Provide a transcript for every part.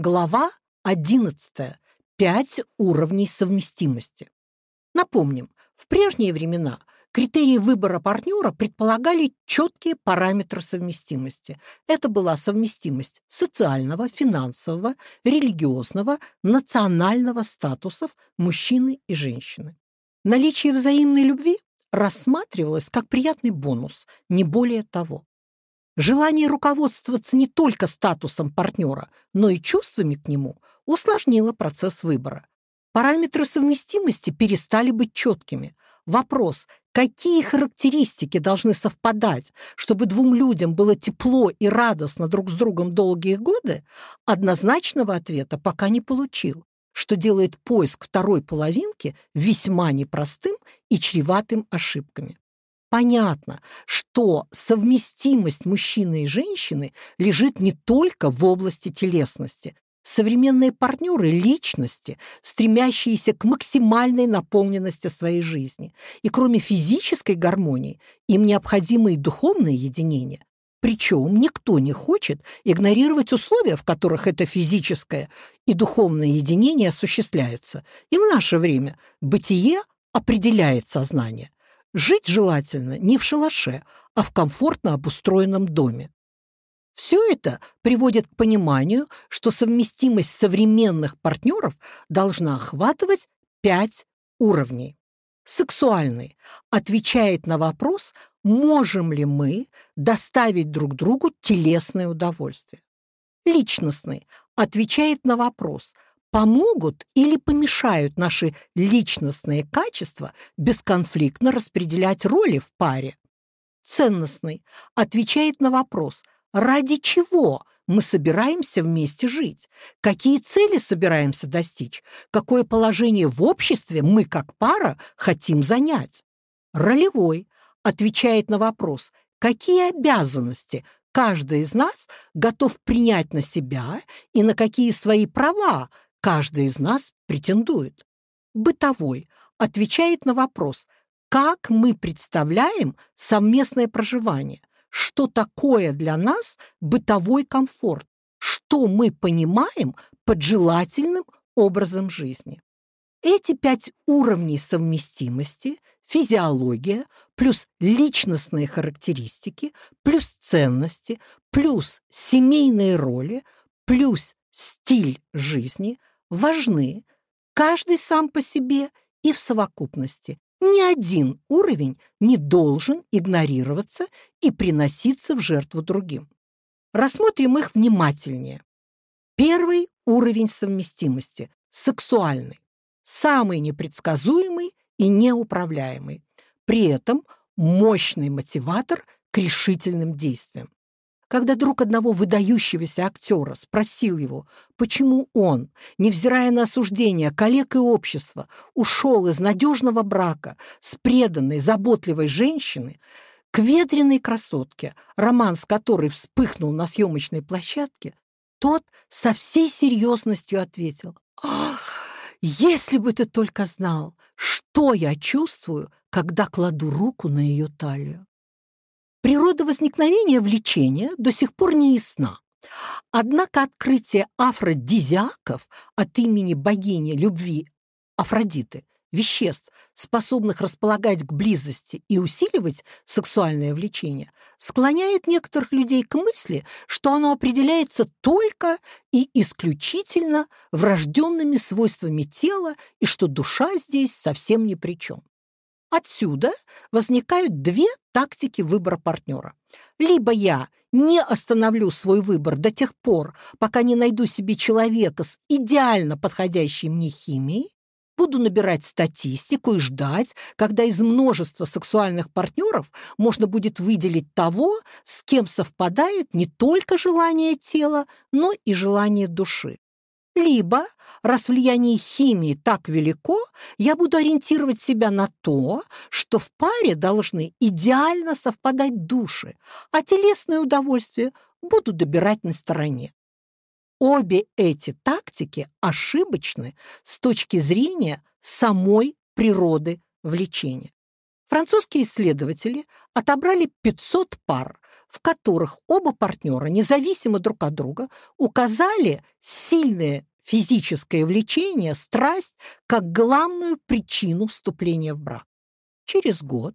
Глава 11. Пять уровней совместимости. Напомним, в прежние времена критерии выбора партнера предполагали четкие параметры совместимости. Это была совместимость социального, финансового, религиозного, национального статусов мужчины и женщины. Наличие взаимной любви рассматривалось как приятный бонус, не более того. Желание руководствоваться не только статусом партнера, но и чувствами к нему усложнило процесс выбора. Параметры совместимости перестали быть четкими. Вопрос, какие характеристики должны совпадать, чтобы двум людям было тепло и радостно друг с другом долгие годы, однозначного ответа пока не получил, что делает поиск второй половинки весьма непростым и чреватым ошибками. Понятно, что совместимость мужчины и женщины лежит не только в области телесности. Современные партнеры – личности, стремящиеся к максимальной наполненности своей жизни. И кроме физической гармонии, им необходимо и духовное единение. Причем никто не хочет игнорировать условия, в которых это физическое и духовное единение осуществляются. И в наше время бытие определяет сознание. Жить желательно не в шалаше, а в комфортно обустроенном доме. Все это приводит к пониманию, что совместимость современных партнеров должна охватывать пять уровней. Сексуальный отвечает на вопрос, можем ли мы доставить друг другу телесное удовольствие. Личностный отвечает на вопрос – помогут или помешают наши личностные качества бесконфликтно распределять роли в паре. Ценностный отвечает на вопрос, ради чего мы собираемся вместе жить, какие цели собираемся достичь, какое положение в обществе мы как пара хотим занять. Ролевой отвечает на вопрос, какие обязанности каждый из нас готов принять на себя и на какие свои права каждый из нас претендует. Бытовой отвечает на вопрос, как мы представляем совместное проживание, что такое для нас бытовой комфорт, что мы понимаем под желательным образом жизни. Эти пять уровней совместимости – физиология, плюс личностные характеристики, плюс ценности, плюс семейные роли, плюс стиль жизни важны, каждый сам по себе и в совокупности. Ни один уровень не должен игнорироваться и приноситься в жертву другим. Рассмотрим их внимательнее. Первый уровень совместимости – сексуальный, самый непредсказуемый и неуправляемый, при этом мощный мотиватор к решительным действиям. Когда друг одного выдающегося актера спросил его, почему он, невзирая на осуждение коллег и общества, ушел из надежного брака с преданной, заботливой женщиной, к ветреной красотке, роман с которой вспыхнул на съемочной площадке, тот со всей серьезностью ответил, «Ах, если бы ты только знал, что я чувствую, когда кладу руку на ее талию!» Природа возникновения влечения до сих пор не ясна. Однако открытие афродизиаков от имени богини любви Афродиты, веществ, способных располагать к близости и усиливать сексуальное влечение, склоняет некоторых людей к мысли, что оно определяется только и исключительно врожденными свойствами тела и что душа здесь совсем ни при чем. Отсюда возникают две тактики выбора партнера. Либо я не остановлю свой выбор до тех пор, пока не найду себе человека с идеально подходящей мне химией, буду набирать статистику и ждать, когда из множества сексуальных партнеров можно будет выделить того, с кем совпадает не только желание тела, но и желание души. Либо, раз влияние химии так велико, я буду ориентировать себя на то, что в паре должны идеально совпадать души, а телесное удовольствие буду добирать на стороне. Обе эти тактики ошибочны с точки зрения самой природы влечения. Французские исследователи отобрали 500 пар, в которых оба партнера, независимо друг от друга, указали сильное физическое влечение, страсть как главную причину вступления в брак. Через год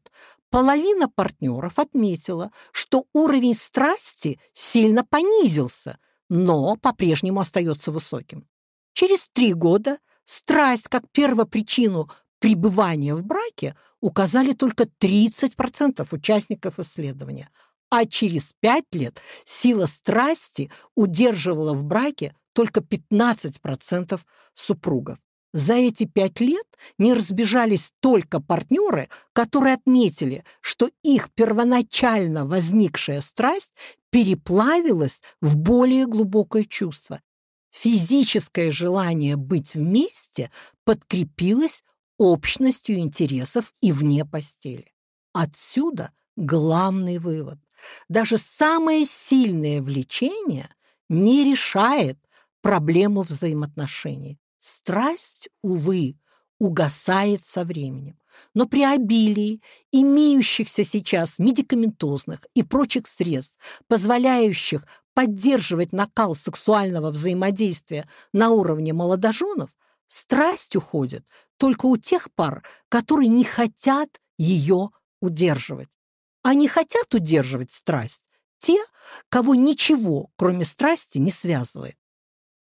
половина партнеров отметила, что уровень страсти сильно понизился, но по-прежнему остается высоким. Через три года страсть как первопричину пребывания в браке указали только 30% участников исследования, а через пять лет сила страсти удерживала в браке только 15% супругов. За эти пять лет не разбежались только партнеры, которые отметили, что их первоначально возникшая страсть переплавилась в более глубокое чувство. Физическое желание быть вместе подкрепилось общностью интересов и вне постели. Отсюда главный вывод. Даже самое сильное влечение не решает проблему взаимоотношений. Страсть, увы, угасает со временем. Но при обилии имеющихся сейчас медикаментозных и прочих средств, позволяющих поддерживать накал сексуального взаимодействия на уровне молодоженов, страсть уходит только у тех пар, которые не хотят ее удерживать. А не хотят удерживать страсть те, кого ничего, кроме страсти, не связывает.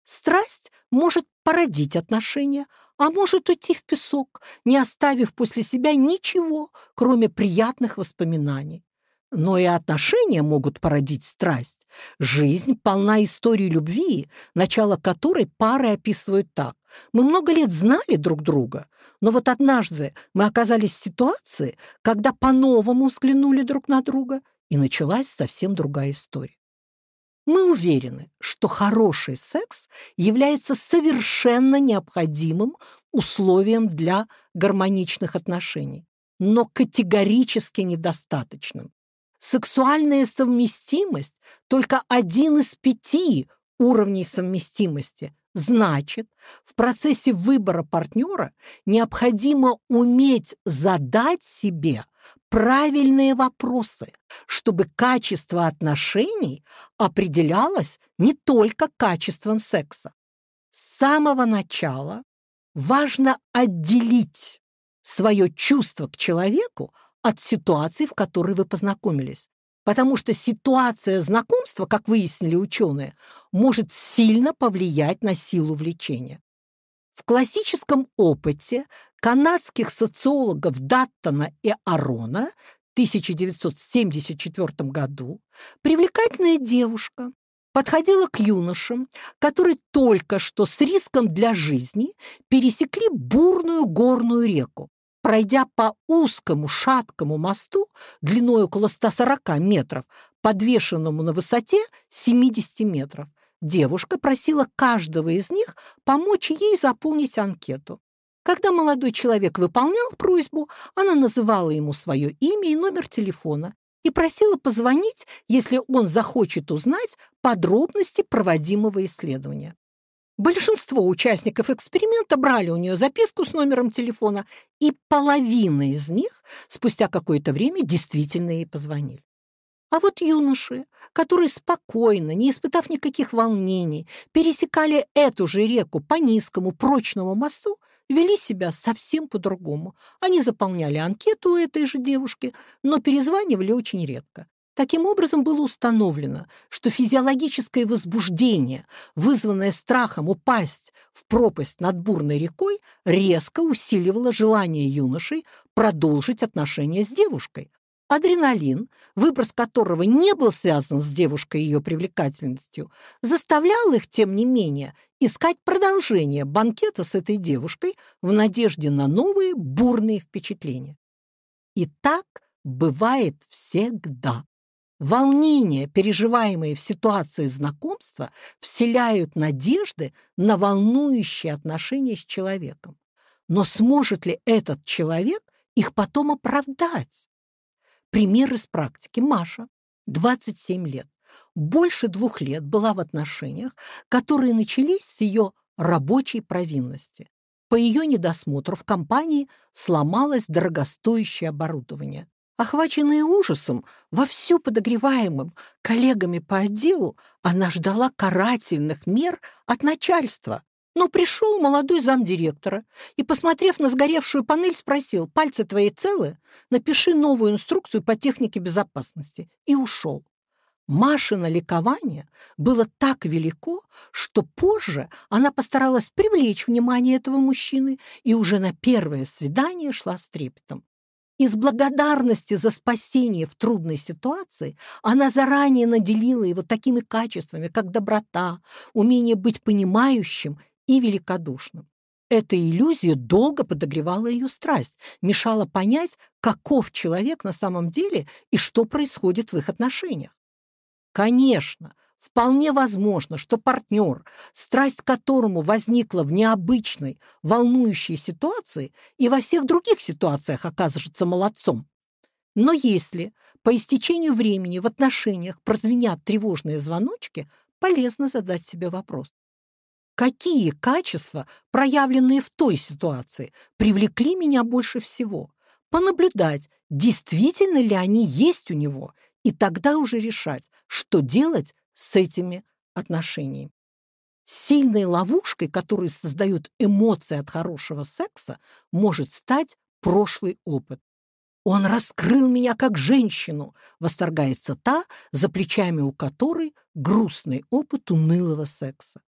Страсть может породить отношения, а может уйти в песок, не оставив после себя ничего, кроме приятных воспоминаний. Но и отношения могут породить страсть. Жизнь полна историй любви, начало которой пары описывают так. Мы много лет знали друг друга, но вот однажды мы оказались в ситуации, когда по-новому взглянули друг на друга, и началась совсем другая история. Мы уверены, что хороший секс является совершенно необходимым условием для гармоничных отношений, но категорически недостаточным. Сексуальная совместимость – только один из пяти уровней совместимости. Значит, в процессе выбора партнера необходимо уметь задать себе правильные вопросы, чтобы качество отношений определялось не только качеством секса. С самого начала важно отделить свое чувство к человеку от ситуации, в которой вы познакомились. Потому что ситуация знакомства, как выяснили ученые, может сильно повлиять на силу влечения. В классическом опыте канадских социологов Даттона и Арона в 1974 году привлекательная девушка подходила к юношам, которые только что с риском для жизни пересекли бурную горную реку, пройдя по узкому шаткому мосту длиной около 140 метров, подвешенному на высоте 70 метров. Девушка просила каждого из них помочь ей заполнить анкету. Когда молодой человек выполнял просьбу, она называла ему свое имя и номер телефона и просила позвонить, если он захочет узнать подробности проводимого исследования. Большинство участников эксперимента брали у нее записку с номером телефона, и половина из них спустя какое-то время действительно ей позвонили. А вот юноши, которые спокойно, не испытав никаких волнений, пересекали эту же реку по низкому прочному мосту, вели себя совсем по-другому. Они заполняли анкету у этой же девушки, но перезванивали очень редко. Таким образом, было установлено, что физиологическое возбуждение, вызванное страхом упасть в пропасть над бурной рекой, резко усиливало желание юношей продолжить отношения с девушкой, Адреналин, выброс которого не был связан с девушкой и ее привлекательностью, заставлял их, тем не менее, искать продолжение банкета с этой девушкой в надежде на новые бурные впечатления. И так бывает всегда. Волнения, переживаемые в ситуации знакомства, вселяют надежды на волнующие отношения с человеком. Но сможет ли этот человек их потом оправдать? Пример из практики. Маша, 27 лет, больше двух лет была в отношениях, которые начались с ее рабочей провинности. По ее недосмотру в компании сломалось дорогостоящее оборудование. Охваченная ужасом, вовсю подогреваемым коллегами по отделу, она ждала карательных мер от начальства. Но пришел молодой замдиректора и, посмотрев на сгоревшую панель, спросил, «Пальцы твои целы? Напиши новую инструкцию по технике безопасности». И ушел. Машина ликование было так велико, что позже она постаралась привлечь внимание этого мужчины и уже на первое свидание шла с трепетом. Из благодарности за спасение в трудной ситуации она заранее наделила его такими качествами, как доброта, умение быть понимающим и великодушным. Эта иллюзия долго подогревала ее страсть, мешала понять, каков человек на самом деле и что происходит в их отношениях. Конечно, Вполне возможно, что партнер, страсть к которому возникла в необычной, волнующей ситуации и во всех других ситуациях окажется молодцом. Но если по истечению времени в отношениях прозвенят тревожные звоночки, полезно задать себе вопрос. Какие качества, проявленные в той ситуации, привлекли меня больше всего? Понаблюдать, действительно ли они есть у него, и тогда уже решать, что делать с этими отношениями. Сильной ловушкой, которую создают эмоции от хорошего секса, может стать прошлый опыт. «Он раскрыл меня как женщину», — восторгается та, за плечами у которой грустный опыт унылого секса.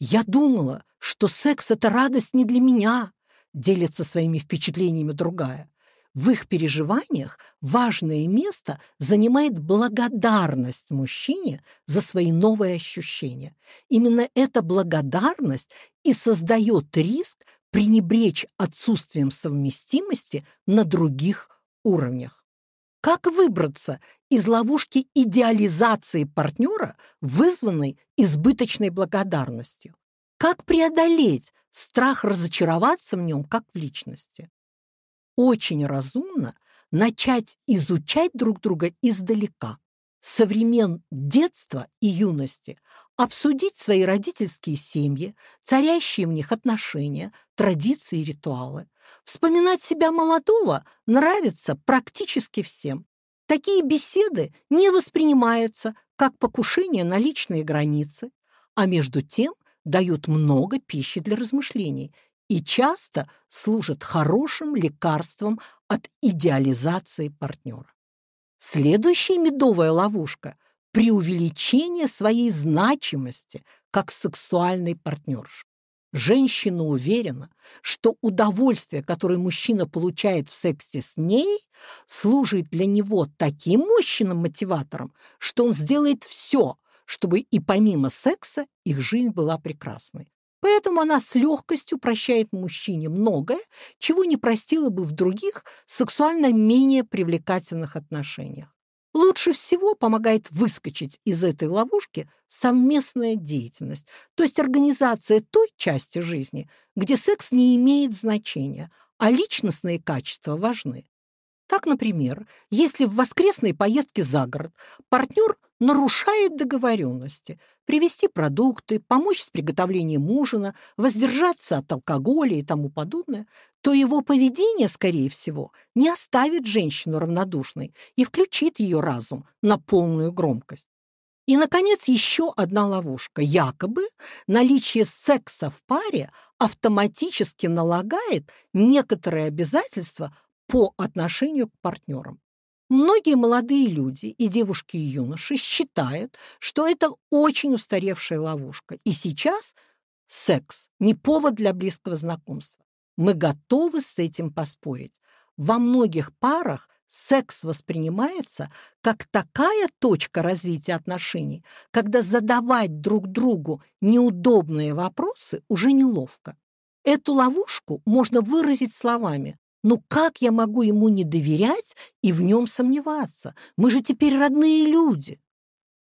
«Я думала, что секс — это радость не для меня», — делится своими впечатлениями другая. В их переживаниях важное место занимает благодарность мужчине за свои новые ощущения. Именно эта благодарность и создает риск пренебречь отсутствием совместимости на других уровнях. Как выбраться из ловушки идеализации партнера, вызванной избыточной благодарностью? Как преодолеть страх разочароваться в нем как в личности? очень разумно начать изучать друг друга издалека, со времен детства и юности, обсудить свои родительские семьи, царящие в них отношения, традиции и ритуалы. Вспоминать себя молодого нравится практически всем. Такие беседы не воспринимаются как покушение на личные границы, а между тем дают много пищи для размышлений и часто служат хорошим лекарством от идеализации партнера. Следующая медовая ловушка – преувеличение своей значимости как сексуальный партнерши. Женщина уверена, что удовольствие, которое мужчина получает в сексе с ней, служит для него таким мощным мотиватором, что он сделает все, чтобы и помимо секса их жизнь была прекрасной. Поэтому она с легкостью прощает мужчине многое, чего не простила бы в других сексуально менее привлекательных отношениях. Лучше всего помогает выскочить из этой ловушки совместная деятельность, то есть организация той части жизни, где секс не имеет значения, а личностные качества важны. Так, например, если в воскресной поездке за город партнер нарушает договоренности, привезти продукты, помочь с приготовлением ужина, воздержаться от алкоголя и тому подобное, то его поведение, скорее всего, не оставит женщину равнодушной и включит ее разум на полную громкость. И, наконец, еще одна ловушка. Якобы наличие секса в паре автоматически налагает некоторые обязательства по отношению к партнерам. Многие молодые люди, и девушки, и юноши, считают, что это очень устаревшая ловушка. И сейчас секс не повод для близкого знакомства. Мы готовы с этим поспорить. Во многих парах секс воспринимается как такая точка развития отношений, когда задавать друг другу неудобные вопросы уже неловко. Эту ловушку можно выразить словами ну как я могу ему не доверять и в нем сомневаться? Мы же теперь родные люди.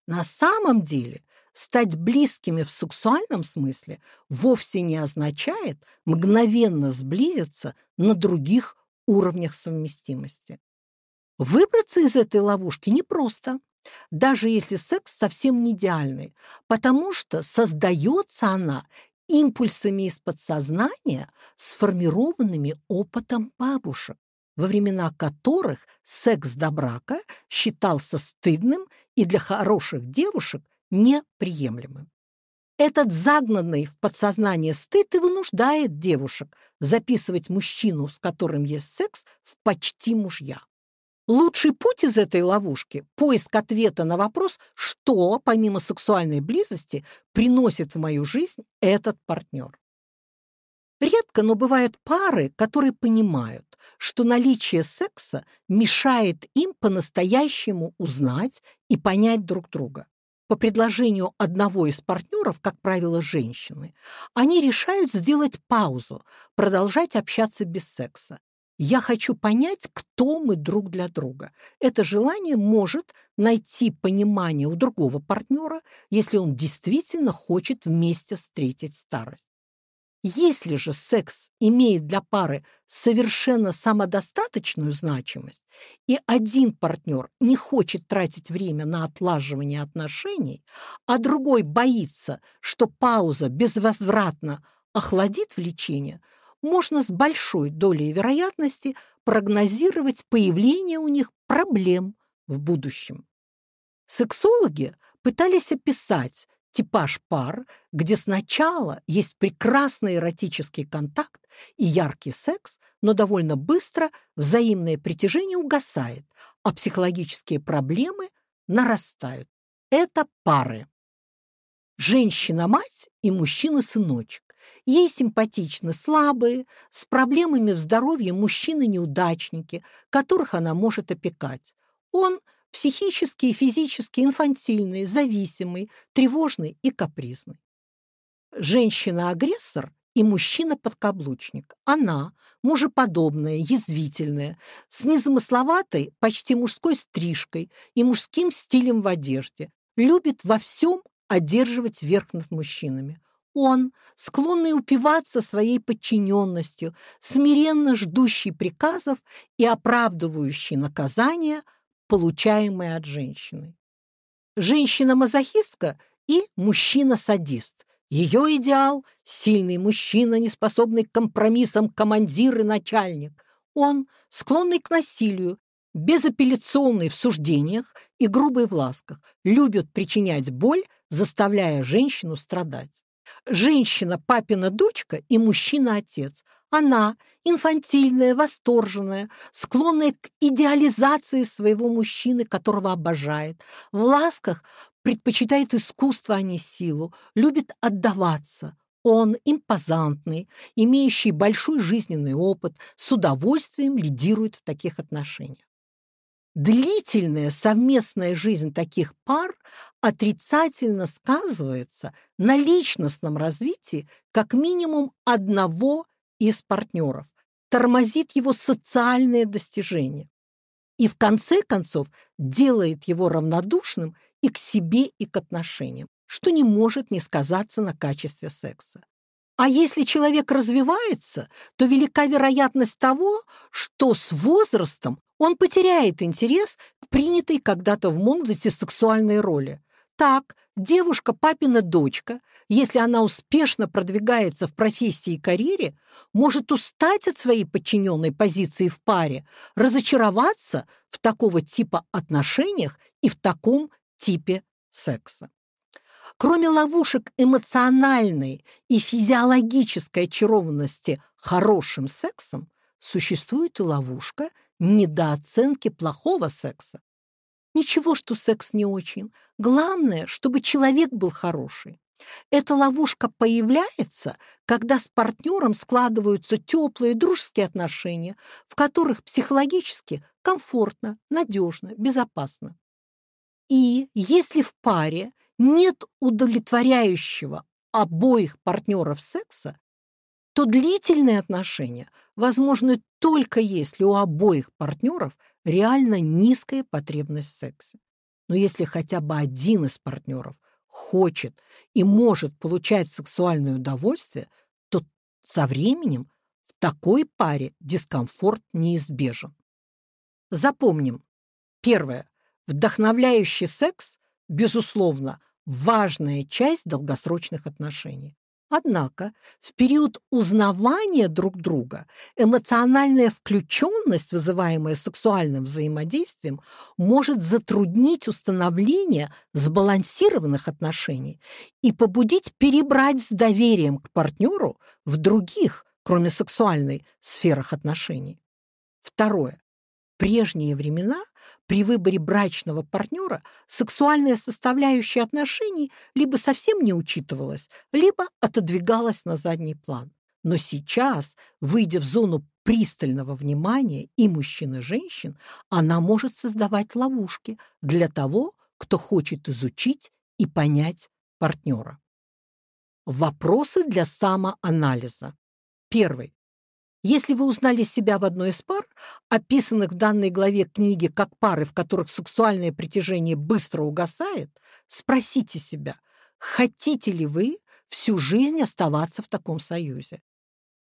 На самом деле стать близкими в сексуальном смысле вовсе не означает мгновенно сблизиться на других уровнях совместимости. Выбраться из этой ловушки непросто, даже если секс совсем не идеальный, потому что создается она импульсами из подсознания, сформированными опытом бабушек. во времена которых секс до брака считался стыдным и для хороших девушек неприемлемым. Этот загнанный в подсознание стыд и вынуждает девушек записывать мужчину, с которым есть секс, в почти мужья. Лучший путь из этой ловушки – поиск ответа на вопрос, что, помимо сексуальной близости, приносит в мою жизнь этот партнер. Редко, но бывают пары, которые понимают, что наличие секса мешает им по-настоящему узнать и понять друг друга по предложению одного из партнеров, как правило, женщины, они решают сделать паузу, продолжать общаться без секса. Я хочу понять, кто мы друг для друга. Это желание может найти понимание у другого партнера, если он действительно хочет вместе встретить старость. Если же секс имеет для пары совершенно самодостаточную значимость, и один партнер не хочет тратить время на отлаживание отношений, а другой боится, что пауза безвозвратно охладит влечение, можно с большой долей вероятности прогнозировать появление у них проблем в будущем. Сексологи пытались описать типаж пар, где сначала есть прекрасный эротический контакт и яркий секс, но довольно быстро взаимное притяжение угасает, а психологические проблемы нарастают. Это пары. Женщина-мать и мужчина-сыночек. Ей симпатичны слабые, с проблемами в здоровье мужчины-неудачники, которых она может опекать. Он – психический и физически инфантильный, зависимый, тревожный и капризный. Женщина-агрессор и мужчина-подкаблучник. Она мужеподобная, язвительная, с незамысловатой, почти мужской стрижкой и мужским стилем в одежде, любит во всем одерживать верх над мужчинами. Он, склонный упиваться своей подчиненностью, смиренно ждущий приказов и оправдывающий наказания – получаемые от женщины. Женщина-мазохистка и мужчина-садист. Ее идеал – сильный мужчина, не способный к компромиссам командир и начальник. Он склонный к насилию, безапелляционный в суждениях и грубый в ласках, любит причинять боль, заставляя женщину страдать. Женщина – папина дочка и мужчина-отец – она инфантильная, восторженная, склонная к идеализации своего мужчины, которого обожает. В ласках предпочитает искусство, а не силу, любит отдаваться. Он импозантный, имеющий большой жизненный опыт, с удовольствием лидирует в таких отношениях. Длительная совместная жизнь таких пар отрицательно сказывается на личностном развитии как минимум одного из партнеров, тормозит его социальные достижения и в конце концов делает его равнодушным и к себе, и к отношениям, что не может не сказаться на качестве секса. А если человек развивается, то велика вероятность того, что с возрастом он потеряет интерес к принятой когда-то в молодости сексуальной роли. Так, девушка папина дочка, если она успешно продвигается в профессии и карьере, может устать от своей подчиненной позиции в паре, разочароваться в такого типа отношениях и в таком типе секса. Кроме ловушек эмоциональной и физиологической очарованности хорошим сексом, существует и ловушка недооценки плохого секса. Ничего, что секс не очень. Главное, чтобы человек был хороший. Эта ловушка появляется, когда с партнером складываются теплые дружеские отношения, в которых психологически комфортно, надежно, безопасно. И если в паре нет удовлетворяющего обоих партнеров секса, то длительные отношения возможны только если у обоих партнеров реально низкая потребность в сексе. Но если хотя бы один из партнеров хочет и может получать сексуальное удовольствие, то со временем в такой паре дискомфорт неизбежен. Запомним. Первое. Вдохновляющий секс, безусловно, важная часть долгосрочных отношений. Однако в период узнавания друг друга эмоциональная включенность, вызываемая сексуальным взаимодействием, может затруднить установление сбалансированных отношений и побудить перебрать с доверием к партнеру в других, кроме сексуальной, сферах отношений. Второе. Прежние времена при выборе брачного партнера сексуальная составляющая отношений либо совсем не учитывалась, либо отодвигалась на задний план. Но сейчас, выйдя в зону пристального внимания и мужчин, и женщин, она может создавать ловушки для того, кто хочет изучить и понять партнера. Вопросы для самоанализа. Первый. Если вы узнали себя в одной из пар, описанных в данной главе книги как пары, в которых сексуальное притяжение быстро угасает, спросите себя, хотите ли вы всю жизнь оставаться в таком союзе.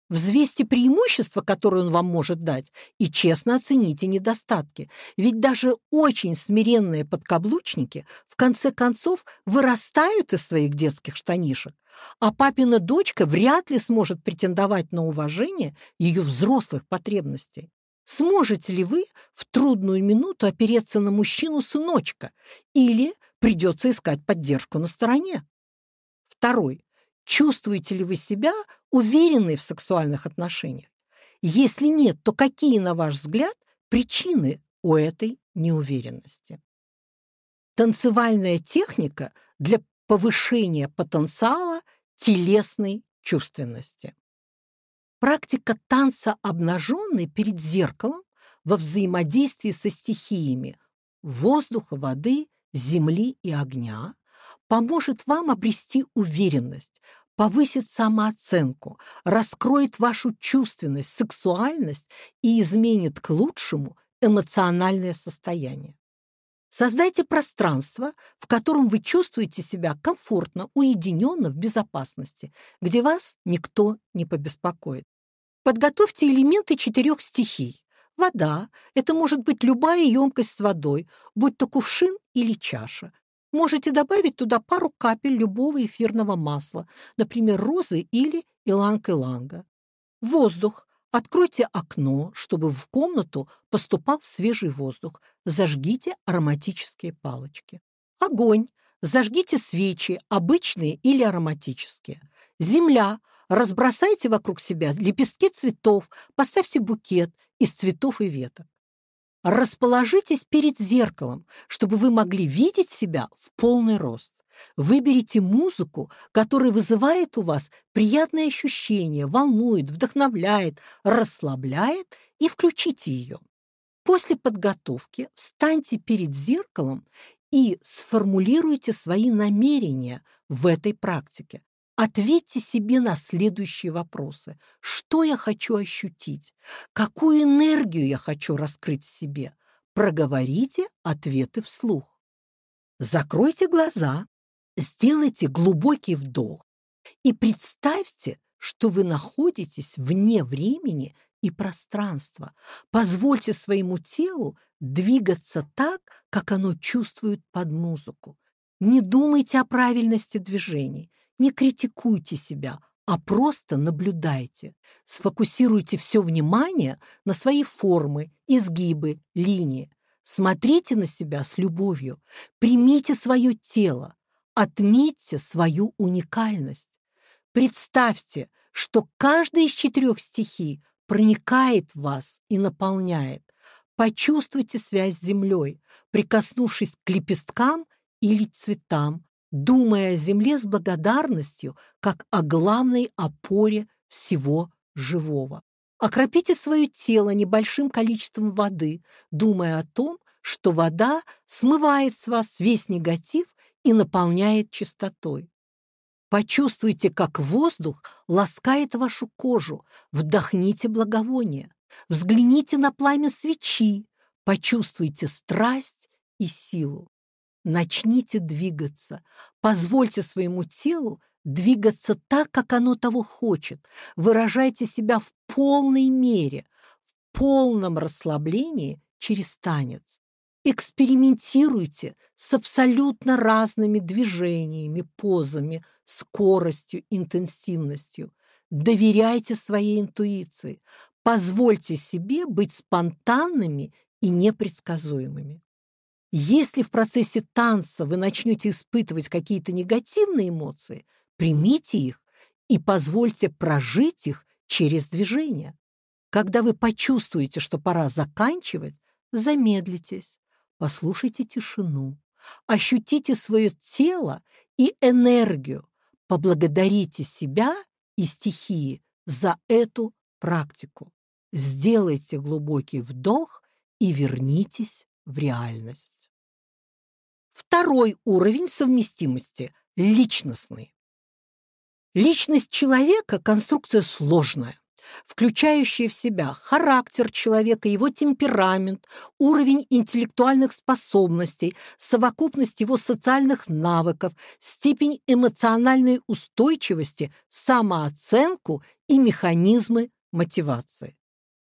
Взвесьте преимущества, которые он вам может дать, и честно оцените недостатки. Ведь даже очень смиренные подкаблучники в конце концов вырастают из своих детских штанишек, а папина дочка вряд ли сможет претендовать на уважение ее взрослых потребностей. Сможете ли вы в трудную минуту опереться на мужчину-сыночка или придется искать поддержку на стороне? Второй. Чувствуете ли вы себя уверенной в сексуальных отношениях? Если нет, то какие, на ваш взгляд, причины у этой неуверенности? Танцевальная техника для повышения потенциала телесной чувственности. Практика танца обнаженной перед зеркалом во взаимодействии со стихиями воздуха, воды, земли и огня поможет вам обрести уверенность, повысит самооценку, раскроет вашу чувственность, сексуальность и изменит к лучшему эмоциональное состояние. Создайте пространство, в котором вы чувствуете себя комфортно, уединенно, в безопасности, где вас никто не побеспокоит. Подготовьте элементы четырех стихий. Вода – это может быть любая емкость с водой, будь то кувшин или чаша. Можете добавить туда пару капель любого эфирного масла, например, розы или иланг-иланга. Воздух. Откройте окно, чтобы в комнату поступал свежий воздух. Зажгите ароматические палочки. Огонь. Зажгите свечи, обычные или ароматические. Земля. Разбросайте вокруг себя лепестки цветов, поставьте букет из цветов и веток. Расположитесь перед зеркалом, чтобы вы могли видеть себя в полный рост. Выберите музыку, которая вызывает у вас приятные ощущения, волнует, вдохновляет, расслабляет, и включите ее. После подготовки встаньте перед зеркалом и сформулируйте свои намерения в этой практике. Ответьте себе на следующие вопросы. Что я хочу ощутить? Какую энергию я хочу раскрыть в себе? Проговорите ответы вслух. Закройте глаза, сделайте глубокий вдох и представьте, что вы находитесь вне времени и пространства. Позвольте своему телу двигаться так, как оно чувствует под музыку. Не думайте о правильности движений. Не критикуйте себя, а просто наблюдайте. Сфокусируйте все внимание на свои формы, изгибы, линии. Смотрите на себя с любовью. Примите свое тело. Отметьте свою уникальность. Представьте, что каждая из четырех стихий проникает в вас и наполняет. Почувствуйте связь с землей, прикоснувшись к лепесткам или цветам, думая о земле с благодарностью, как о главной опоре всего живого. Окропите свое тело небольшим количеством воды, думая о том, что вода смывает с вас весь негатив и наполняет чистотой. Почувствуйте, как воздух ласкает вашу кожу, вдохните благовоние, взгляните на пламя свечи, почувствуйте страсть и силу. Начните двигаться. Позвольте своему телу двигаться так, как оно того хочет. Выражайте себя в полной мере, в полном расслаблении через танец. Экспериментируйте с абсолютно разными движениями, позами, скоростью, интенсивностью. Доверяйте своей интуиции. Позвольте себе быть спонтанными и непредсказуемыми. Если в процессе танца вы начнете испытывать какие-то негативные эмоции, примите их и позвольте прожить их через движение. Когда вы почувствуете, что пора заканчивать, замедлитесь, послушайте тишину, ощутите свое тело и энергию, поблагодарите себя и стихии за эту практику. Сделайте глубокий вдох и вернитесь в реальность. Второй уровень совместимости – личностный. Личность человека – конструкция сложная, включающая в себя характер человека, его темперамент, уровень интеллектуальных способностей, совокупность его социальных навыков, степень эмоциональной устойчивости, самооценку и механизмы мотивации.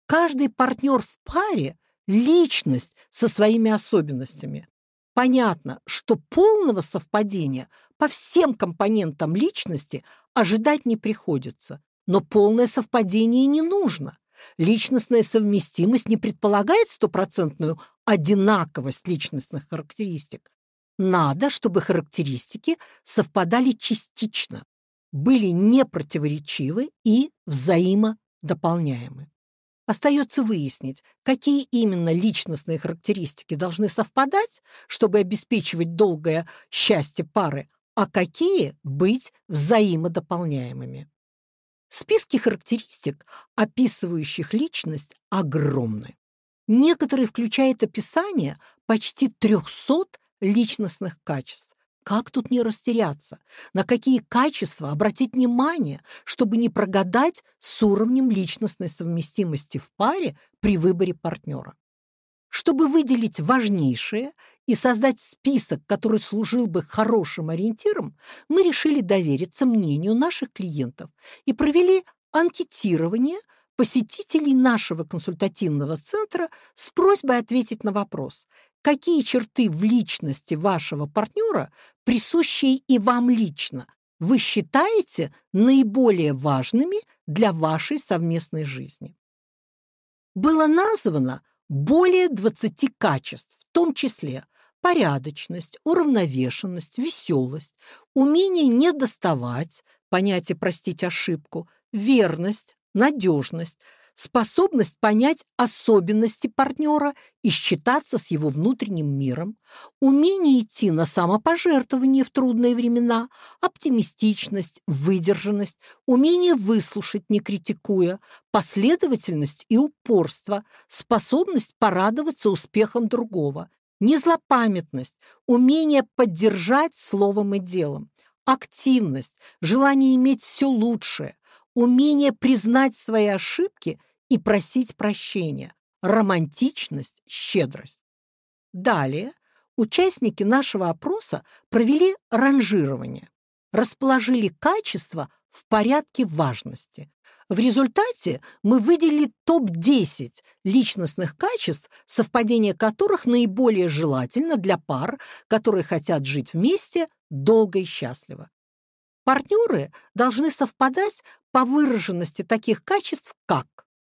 Каждый партнер в паре – личность со своими особенностями. Понятно, что полного совпадения по всем компонентам личности ожидать не приходится, но полное совпадение не нужно. Личностная совместимость не предполагает стопроцентную одинаковость личностных характеристик. Надо, чтобы характеристики совпадали частично, были непротиворечивы и взаимодополняемы. Остается выяснить, какие именно личностные характеристики должны совпадать, чтобы обеспечивать долгое счастье пары, а какие быть взаимодополняемыми. Списки характеристик, описывающих личность, огромны. Некоторые включают описание почти 300 личностных качеств. Как тут не растеряться? На какие качества обратить внимание, чтобы не прогадать с уровнем личностной совместимости в паре при выборе партнера? Чтобы выделить важнейшее и создать список, который служил бы хорошим ориентиром, мы решили довериться мнению наших клиентов и провели анкетирование посетителей нашего консультативного центра с просьбой ответить на вопрос, какие черты в личности вашего партнера, присущие и вам лично, вы считаете наиболее важными для вашей совместной жизни. Было названо более 20 качеств, в том числе порядочность, уравновешенность, веселость, умение не доставать, понятие «простить ошибку», верность, надежность, способность понять особенности партнера и считаться с его внутренним миром, умение идти на самопожертвование в трудные времена, оптимистичность, выдержанность, умение выслушать, не критикуя, последовательность и упорство, способность порадоваться успехом другого, незлопамятность, умение поддержать словом и делом, активность, желание иметь все лучшее, умение признать свои ошибки и просить прощения, романтичность, щедрость. Далее участники нашего опроса провели ранжирование, расположили качества в порядке важности. В результате мы выделили топ-10 личностных качеств, совпадение которых наиболее желательно для пар, которые хотят жить вместе долго и счастливо. Партнеры должны совпадать по выраженности таких качеств, как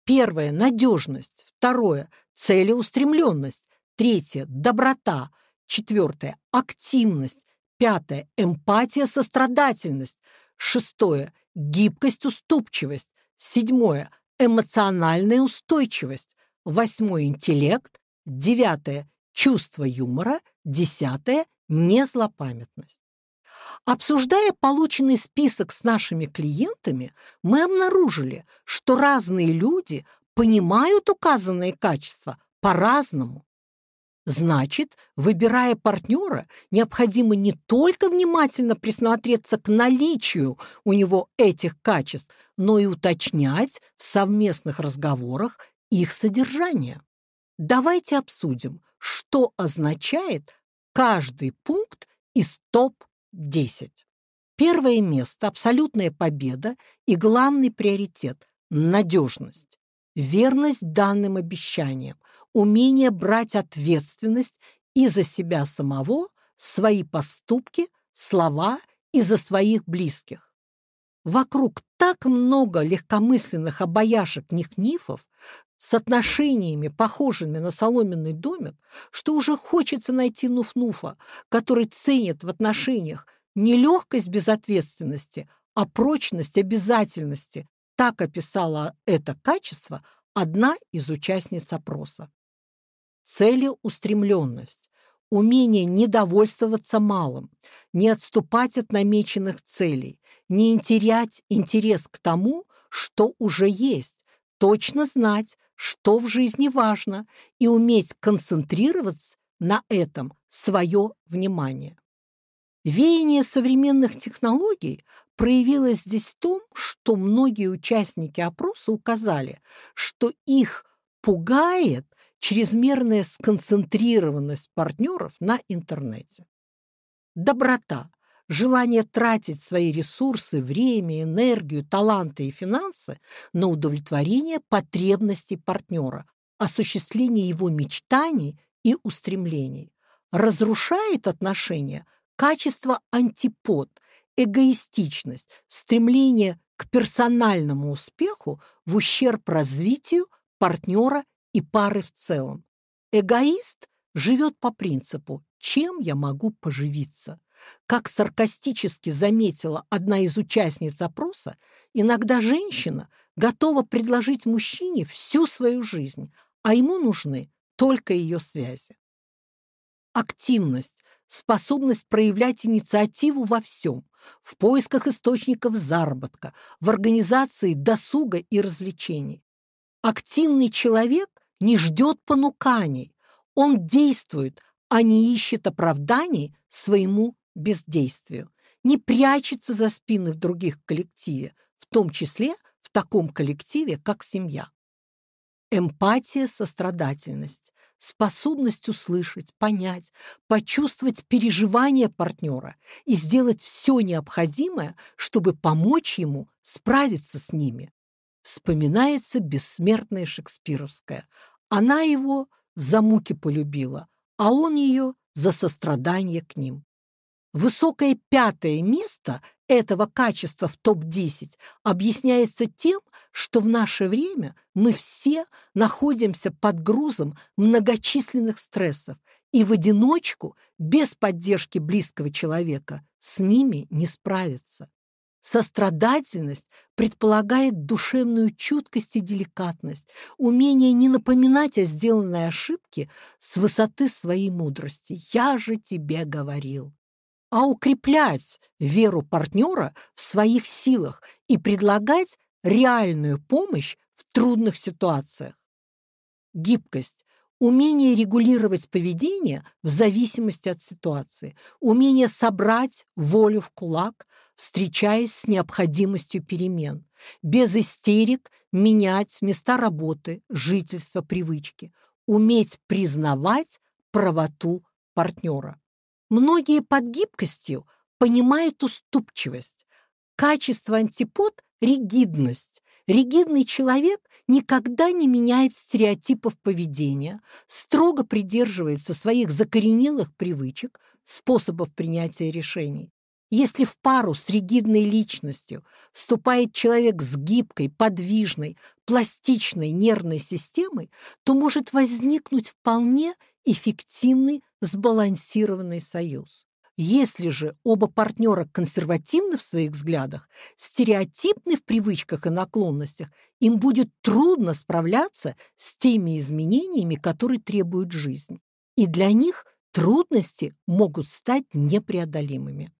первое – надежность, второе – целеустремленность, третье – доброта, четвертое – активность, пятое – эмпатия, сострадательность, шестое – гибкость, уступчивость, седьмое – эмоциональная устойчивость, восьмое – интеллект, девятое – чувство юмора, десятое – незлопамятность. Обсуждая полученный список с нашими клиентами, мы обнаружили, что разные люди понимают указанные качества по-разному. Значит, выбирая партнера, необходимо не только внимательно присмотреться к наличию у него этих качеств, но и уточнять в совместных разговорах их содержание. Давайте обсудим, что означает каждый пункт из топ-10. Первое место – абсолютная победа и главный приоритет – надежность верность данным обещаниям, умение брать ответственность и за себя самого, свои поступки, слова и за своих близких. Вокруг так много легкомысленных обаяшек-нихнифов с отношениями, похожими на соломенный домик, что уже хочется найти Нуфнуфа, который ценит в отношениях не легкость безответственности, а прочность обязательности. Так описала это качество одна из участниц опроса целеустремленность, умение не довольствоваться малым, не отступать от намеченных целей, не терять интерес к тому, что уже есть, точно знать, что в жизни важно, и уметь концентрироваться на этом свое внимание. Веяние современных технологий проявилось здесь в том, что многие участники опроса указали, что их пугает чрезмерная сконцентрированность партнеров на интернете. Доброта, желание тратить свои ресурсы, время, энергию, таланты и финансы на удовлетворение потребностей партнера, осуществление его мечтаний и устремлений. Разрушает отношения качество антипод, эгоистичность, стремление к персональному успеху в ущерб развитию партнера и пары в целом. Эгоист живет по принципу «чем я могу поживиться?». Как саркастически заметила одна из участниц опроса, иногда женщина готова предложить мужчине всю свою жизнь, а ему нужны только ее связи. Активность, способность проявлять инициативу во всем, в поисках источников заработка, в организации досуга и развлечений. Активный человек не ждет понуканий. Он действует, а не ищет оправданий своему бездействию. Не прячется за спины в других коллективе, в том числе в таком коллективе, как семья. Эмпатия, сострадательность, способность услышать, понять, почувствовать переживания партнера и сделать все необходимое, чтобы помочь ему справиться с ними вспоминается бессмертная шекспировская. Она его за муки полюбила, а он ее за сострадание к ним. Высокое пятое место этого качества в топ-10 объясняется тем, что в наше время мы все находимся под грузом многочисленных стрессов, и в одиночку, без поддержки близкого человека, с ними не справиться. Сострадательность предполагает душевную чуткость и деликатность, умение не напоминать о сделанной ошибке с высоты своей мудрости. «Я же тебе говорил» а укреплять веру партнера в своих силах и предлагать реальную помощь в трудных ситуациях. Гибкость умение регулировать поведение в зависимости от ситуации, умение собрать волю в кулак, встречаясь с необходимостью перемен, без истерик менять места работы, жительства, привычки, уметь признавать правоту партнера. Многие под гибкостью понимают уступчивость. Качество антипод – ригидность, Ригидный человек никогда не меняет стереотипов поведения, строго придерживается своих закоренелых привычек, способов принятия решений. Если в пару с ригидной личностью вступает человек с гибкой, подвижной, пластичной нервной системой, то может возникнуть вполне эффективный сбалансированный союз. Если же оба партнера консервативны в своих взглядах, стереотипны в привычках и наклонностях, им будет трудно справляться с теми изменениями, которые требуют жизнь. И для них трудности могут стать непреодолимыми.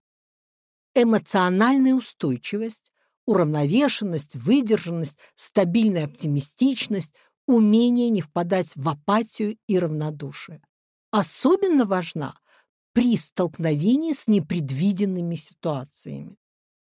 Эмоциональная устойчивость, уравновешенность, выдержанность, стабильная оптимистичность, умение не впадать в апатию и равнодушие. Особенно важна при столкновении с непредвиденными ситуациями.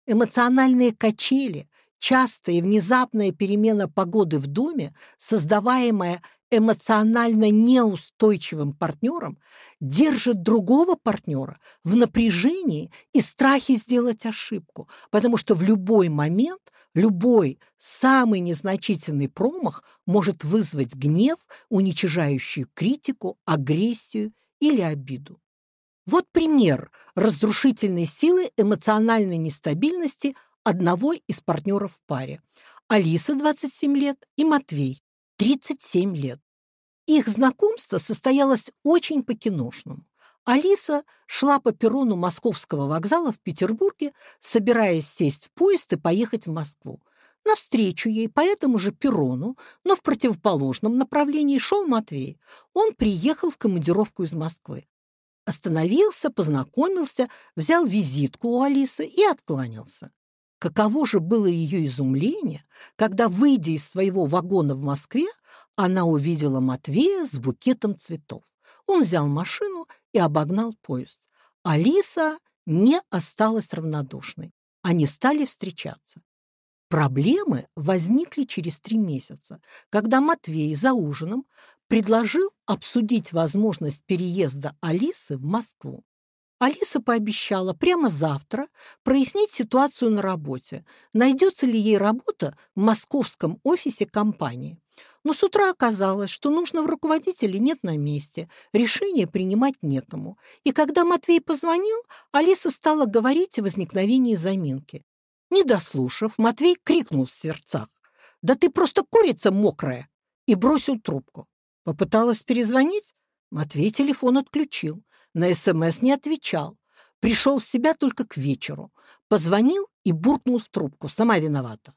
Эмоциональные качели, частая и внезапная перемена погоды в доме, создаваемая эмоционально неустойчивым партнером, держит другого партнера в напряжении и страхе сделать ошибку, потому что в любой момент любой самый незначительный промах может вызвать гнев, уничижающую критику, агрессию или обиду. Вот пример разрушительной силы эмоциональной нестабильности одного из партнеров в паре. Алиса, 27 лет, и Матвей, 37 лет. Их знакомство состоялось очень по-киношному. Алиса шла по перрону московского вокзала в Петербурге, собираясь сесть в поезд и поехать в Москву. Навстречу ей по этому же перрону, но в противоположном направлении шел Матвей. Он приехал в командировку из Москвы. Остановился, познакомился, взял визитку у Алисы и откланялся. Каково же было ее изумление, когда, выйдя из своего вагона в Москве, она увидела Матвея с букетом цветов. Он взял машину и обогнал поезд. Алиса не осталась равнодушной. Они стали встречаться. Проблемы возникли через три месяца, когда Матвей за ужином предложил обсудить возможность переезда Алисы в Москву. Алиса пообещала прямо завтра прояснить ситуацию на работе, найдется ли ей работа в московском офисе компании. Но с утра оказалось, что нужного руководителя нет на месте, решение принимать некому. И когда Матвей позвонил, Алиса стала говорить о возникновении заминки. Не дослушав, Матвей крикнул в сердцах. «Да ты просто курица мокрая!» и бросил трубку. Попыталась перезвонить, Матвей телефон отключил, на СМС не отвечал. Пришел в себя только к вечеру. Позвонил и буркнул в трубку. Сама виновата.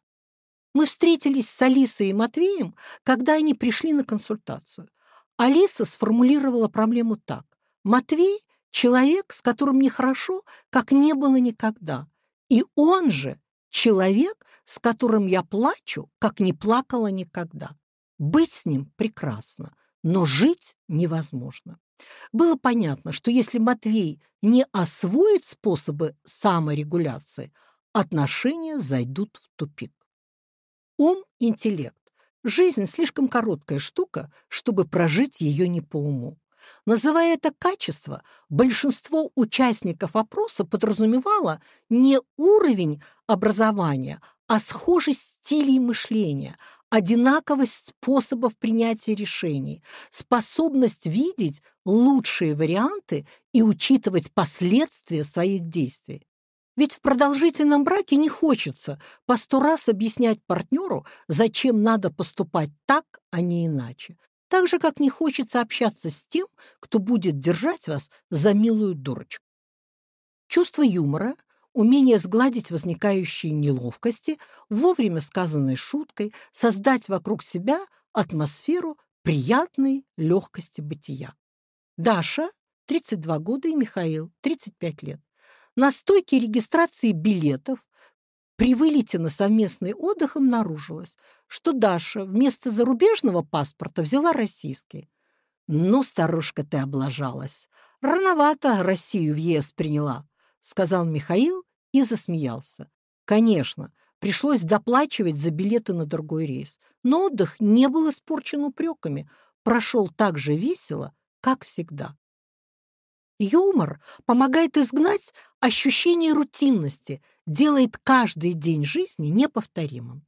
Мы встретились с Алисой и Матвеем, когда они пришли на консультацию. Алиса сформулировала проблему так. Матвей — человек, с которым нехорошо, как не было никогда. И он же человек, с которым я плачу, как не плакала никогда. Быть с ним прекрасно, но жить невозможно. Было понятно, что если Матвей не освоит способы саморегуляции, отношения зайдут в тупик. Ум – интеллект. Жизнь слишком короткая штука, чтобы прожить ее не по уму. Называя это качество, большинство участников опроса подразумевало не уровень образования, а схожесть стилей мышления, одинаковость способов принятия решений, способность видеть лучшие варианты и учитывать последствия своих действий. Ведь в продолжительном браке не хочется по сто раз объяснять партнеру, зачем надо поступать так, а не иначе. Так же, как не хочется общаться с тем, кто будет держать вас за милую дурочку. Чувство юмора умение сгладить возникающие неловкости, вовремя сказанной шуткой, создать вокруг себя атмосферу приятной легкости бытия. Даша, 32 года, и Михаил, 35 лет. На стойке регистрации билетов при вылете на совместный отдых обнаружилось, что Даша вместо зарубежного паспорта взяла российский. «Ну, старушка, ты облажалась. Рановато Россию в ЕС приняла. — сказал Михаил и засмеялся. Конечно, пришлось доплачивать за билеты на другой рейс, но отдых не был испорчен упреками, прошел так же весело, как всегда. Юмор помогает изгнать ощущение рутинности, делает каждый день жизни неповторимым.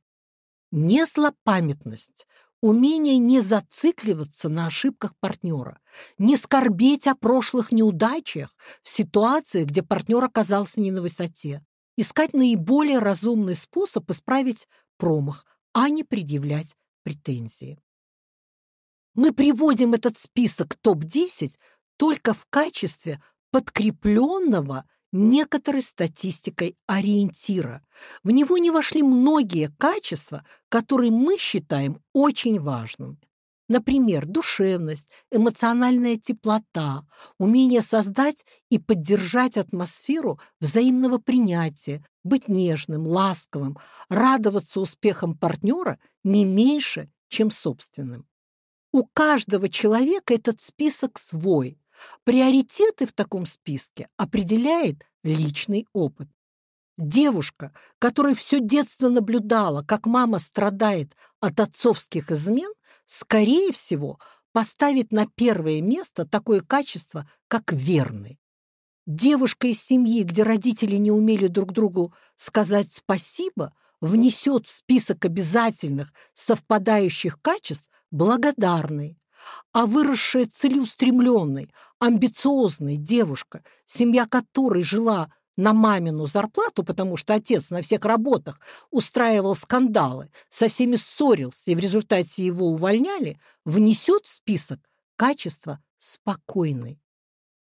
Не злопамятность, Умение не зацикливаться на ошибках партнера, не скорбеть о прошлых неудачах в ситуации, где партнер оказался не на высоте, искать наиболее разумный способ исправить промах, а не предъявлять претензии. Мы приводим этот список топ-10 только в качестве подкрепленного некоторой статистикой ориентира. В него не вошли многие качества, которые мы считаем очень важными. Например, душевность, эмоциональная теплота, умение создать и поддержать атмосферу взаимного принятия, быть нежным, ласковым, радоваться успехам партнера не меньше, чем собственным. У каждого человека этот список свой, Приоритеты в таком списке определяет личный опыт. Девушка, которая все детство наблюдала, как мама страдает от отцовских измен, скорее всего, поставит на первое место такое качество, как верный. Девушка из семьи, где родители не умели друг другу сказать спасибо, внесет в список обязательных совпадающих качеств благодарный, а выросшая целеустремленной, амбициозной девушка, семья которой жила на мамину зарплату, потому что отец на всех работах устраивал скандалы, со всеми ссорился и в результате его увольняли, внесет в список качество спокойной.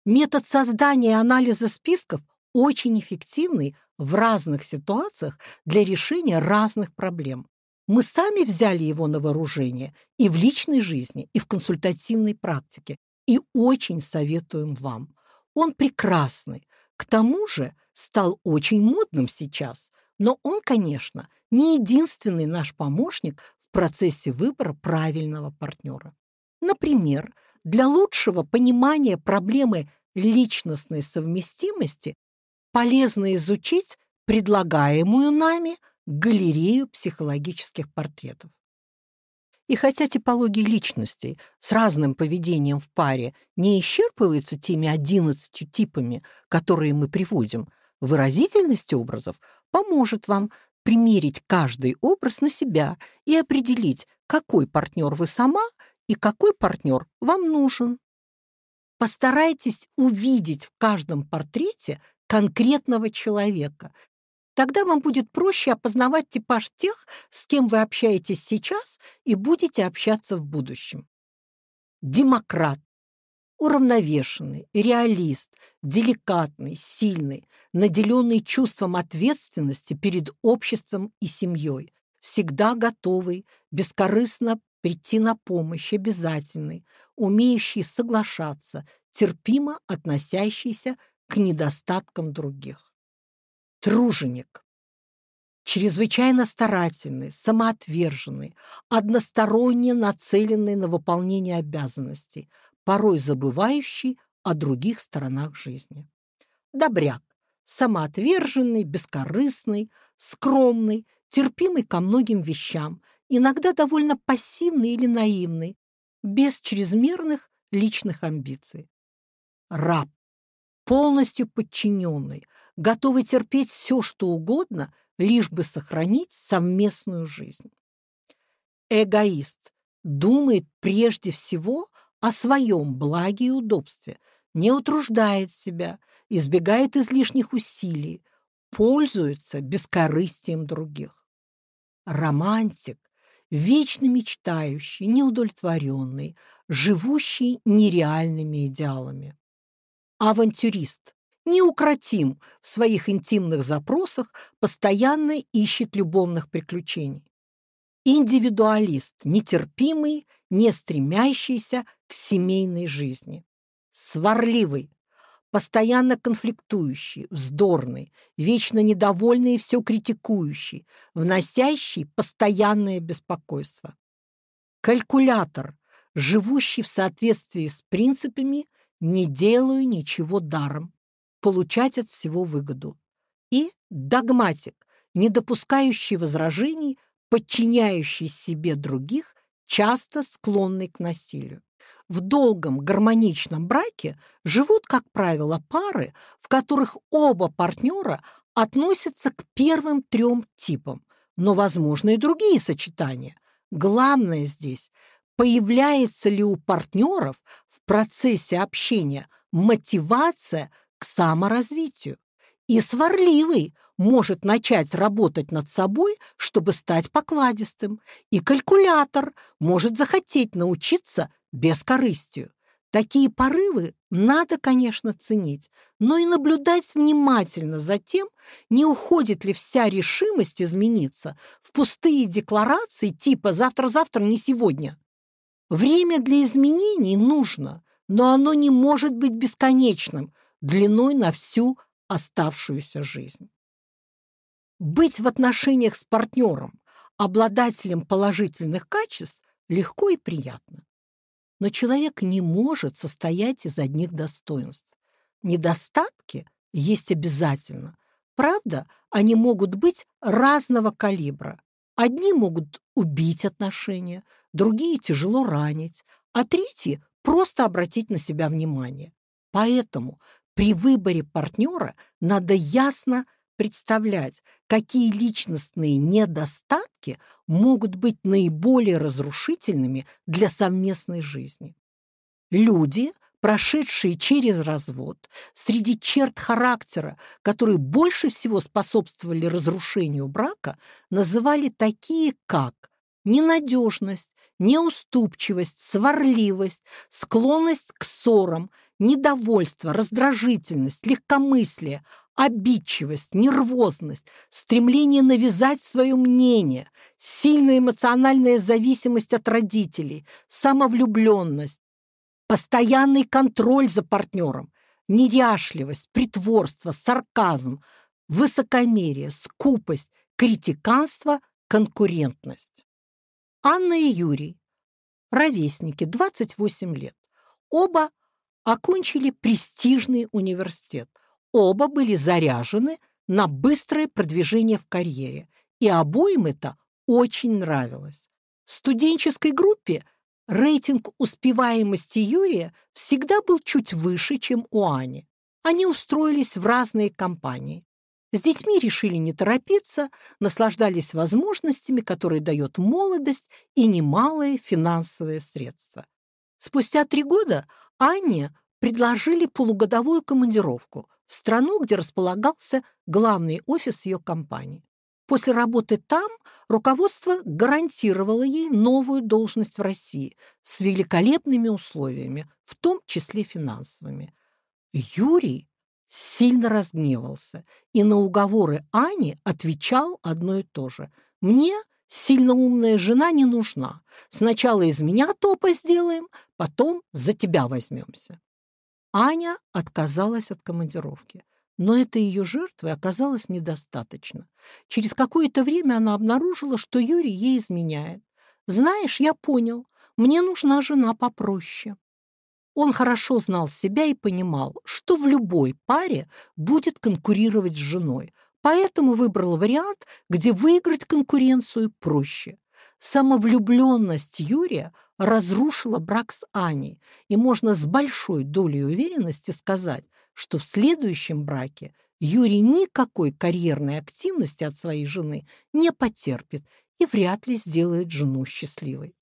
Метод создания и анализа списков очень эффективный в разных ситуациях для решения разных проблем. Мы сами взяли его на вооружение и в личной жизни, и в консультативной практике, и очень советуем вам. Он прекрасный, к тому же стал очень модным сейчас, но он, конечно, не единственный наш помощник в процессе выбора правильного партнера. Например, для лучшего понимания проблемы личностной совместимости полезно изучить предлагаемую нами галерею психологических портретов. И хотя типология личностей с разным поведением в паре не исчерпывается теми 11 типами, которые мы приводим, выразительность образов поможет вам примерить каждый образ на себя и определить, какой партнер вы сама и какой партнер вам нужен. Постарайтесь увидеть в каждом портрете конкретного человека. Тогда вам будет проще опознавать типаж тех, с кем вы общаетесь сейчас и будете общаться в будущем. Демократ, уравновешенный, реалист, деликатный, сильный, наделенный чувством ответственности перед обществом и семьей, всегда готовый, бескорыстно прийти на помощь, обязательный, умеющий соглашаться, терпимо относящийся к недостаткам других. Труженик. Чрезвычайно старательный, самоотверженный, односторонне нацеленный на выполнение обязанностей, порой забывающий о других сторонах жизни. Добряк. Самоотверженный, бескорыстный, скромный, терпимый ко многим вещам, иногда довольно пассивный или наивный, без чрезмерных личных амбиций. Раб, полностью подчиненный, готовый терпеть все, что угодно, лишь бы сохранить совместную жизнь. Эгоист думает прежде всего о своем благе и удобстве, не утруждает себя, избегает излишних усилий, пользуется бескорыстием других. Романтик вечно мечтающий, неудовлетворенный, живущий нереальными идеалами. Авантюрист, неукротим в своих интимных запросах, постоянно ищет любовных приключений. Индивидуалист, нетерпимый, не стремящийся к семейной жизни. Сварливый, постоянно конфликтующий, вздорный, вечно недовольный и все критикующий, вносящий постоянное беспокойство. Калькулятор, живущий в соответствии с принципами «не делаю ничего даром», получать от всего выгоду. И догматик, не допускающий возражений, подчиняющий себе других, часто склонный к насилию. В долгом гармоничном браке живут, как правило, пары, в которых оба партнера относятся к первым трем типам, но возможны и другие сочетания. Главное здесь, появляется ли у партнеров в процессе общения мотивация к саморазвитию. И сварливый может начать работать над собой, чтобы стать покладистым, и калькулятор может захотеть научиться бескорыстию. Такие порывы надо, конечно, ценить, но и наблюдать внимательно за тем, не уходит ли вся решимость измениться в пустые декларации типа «завтра-завтра, не сегодня». Время для изменений нужно, но оно не может быть бесконечным, длиной на всю оставшуюся жизнь. Быть в отношениях с партнером, обладателем положительных качеств, легко и приятно. Но человек не может состоять из одних достоинств. Недостатки есть обязательно. Правда, они могут быть разного калибра. Одни могут убить отношения, другие тяжело ранить, а третьи просто обратить на себя внимание. Поэтому при выборе партнера надо ясно представлять, какие личностные недостатки могут быть наиболее разрушительными для совместной жизни. Люди, прошедшие через развод, среди черт характера, которые больше всего способствовали разрушению брака, называли такие, как ненадежность, неуступчивость, сварливость, склонность к ссорам, недовольство, раздражительность, легкомыслие, обидчивость, нервозность, стремление навязать свое мнение, сильная эмоциональная зависимость от родителей, самовлюбленность, постоянный контроль за партнером, неряшливость, притворство, сарказм, высокомерие, скупость, критиканство, конкурентность. Анна и Юрий, ровесники, 28 лет. Оба окончили престижный университет. Оба были заряжены на быстрое продвижение в карьере, и обоим это очень нравилось. В студенческой группе рейтинг успеваемости Юрия всегда был чуть выше, чем у Ани. Они устроились в разные компании. С детьми решили не торопиться, наслаждались возможностями, которые дает молодость и немалые финансовые средства. Спустя три года Анне предложили полугодовую командировку в страну, где располагался главный офис ее компании. После работы там руководство гарантировало ей новую должность в России с великолепными условиями, в том числе финансовыми. Юрий сильно разгневался и на уговоры Ани отвечал одно и то же. «Мне сильно умная жена не нужна. Сначала из меня топа сделаем, потом за тебя возьмемся». Аня отказалась от командировки, но этой ее жертвы оказалось недостаточно. Через какое-то время она обнаружила, что Юрий ей изменяет. «Знаешь, я понял, мне нужна жена попроще». Он хорошо знал себя и понимал, что в любой паре будет конкурировать с женой, поэтому выбрал вариант, где выиграть конкуренцию проще. Самовлюбленность Юрия разрушила брак с Аней, и можно с большой долей уверенности сказать, что в следующем браке Юрий никакой карьерной активности от своей жены не потерпит и вряд ли сделает жену счастливой.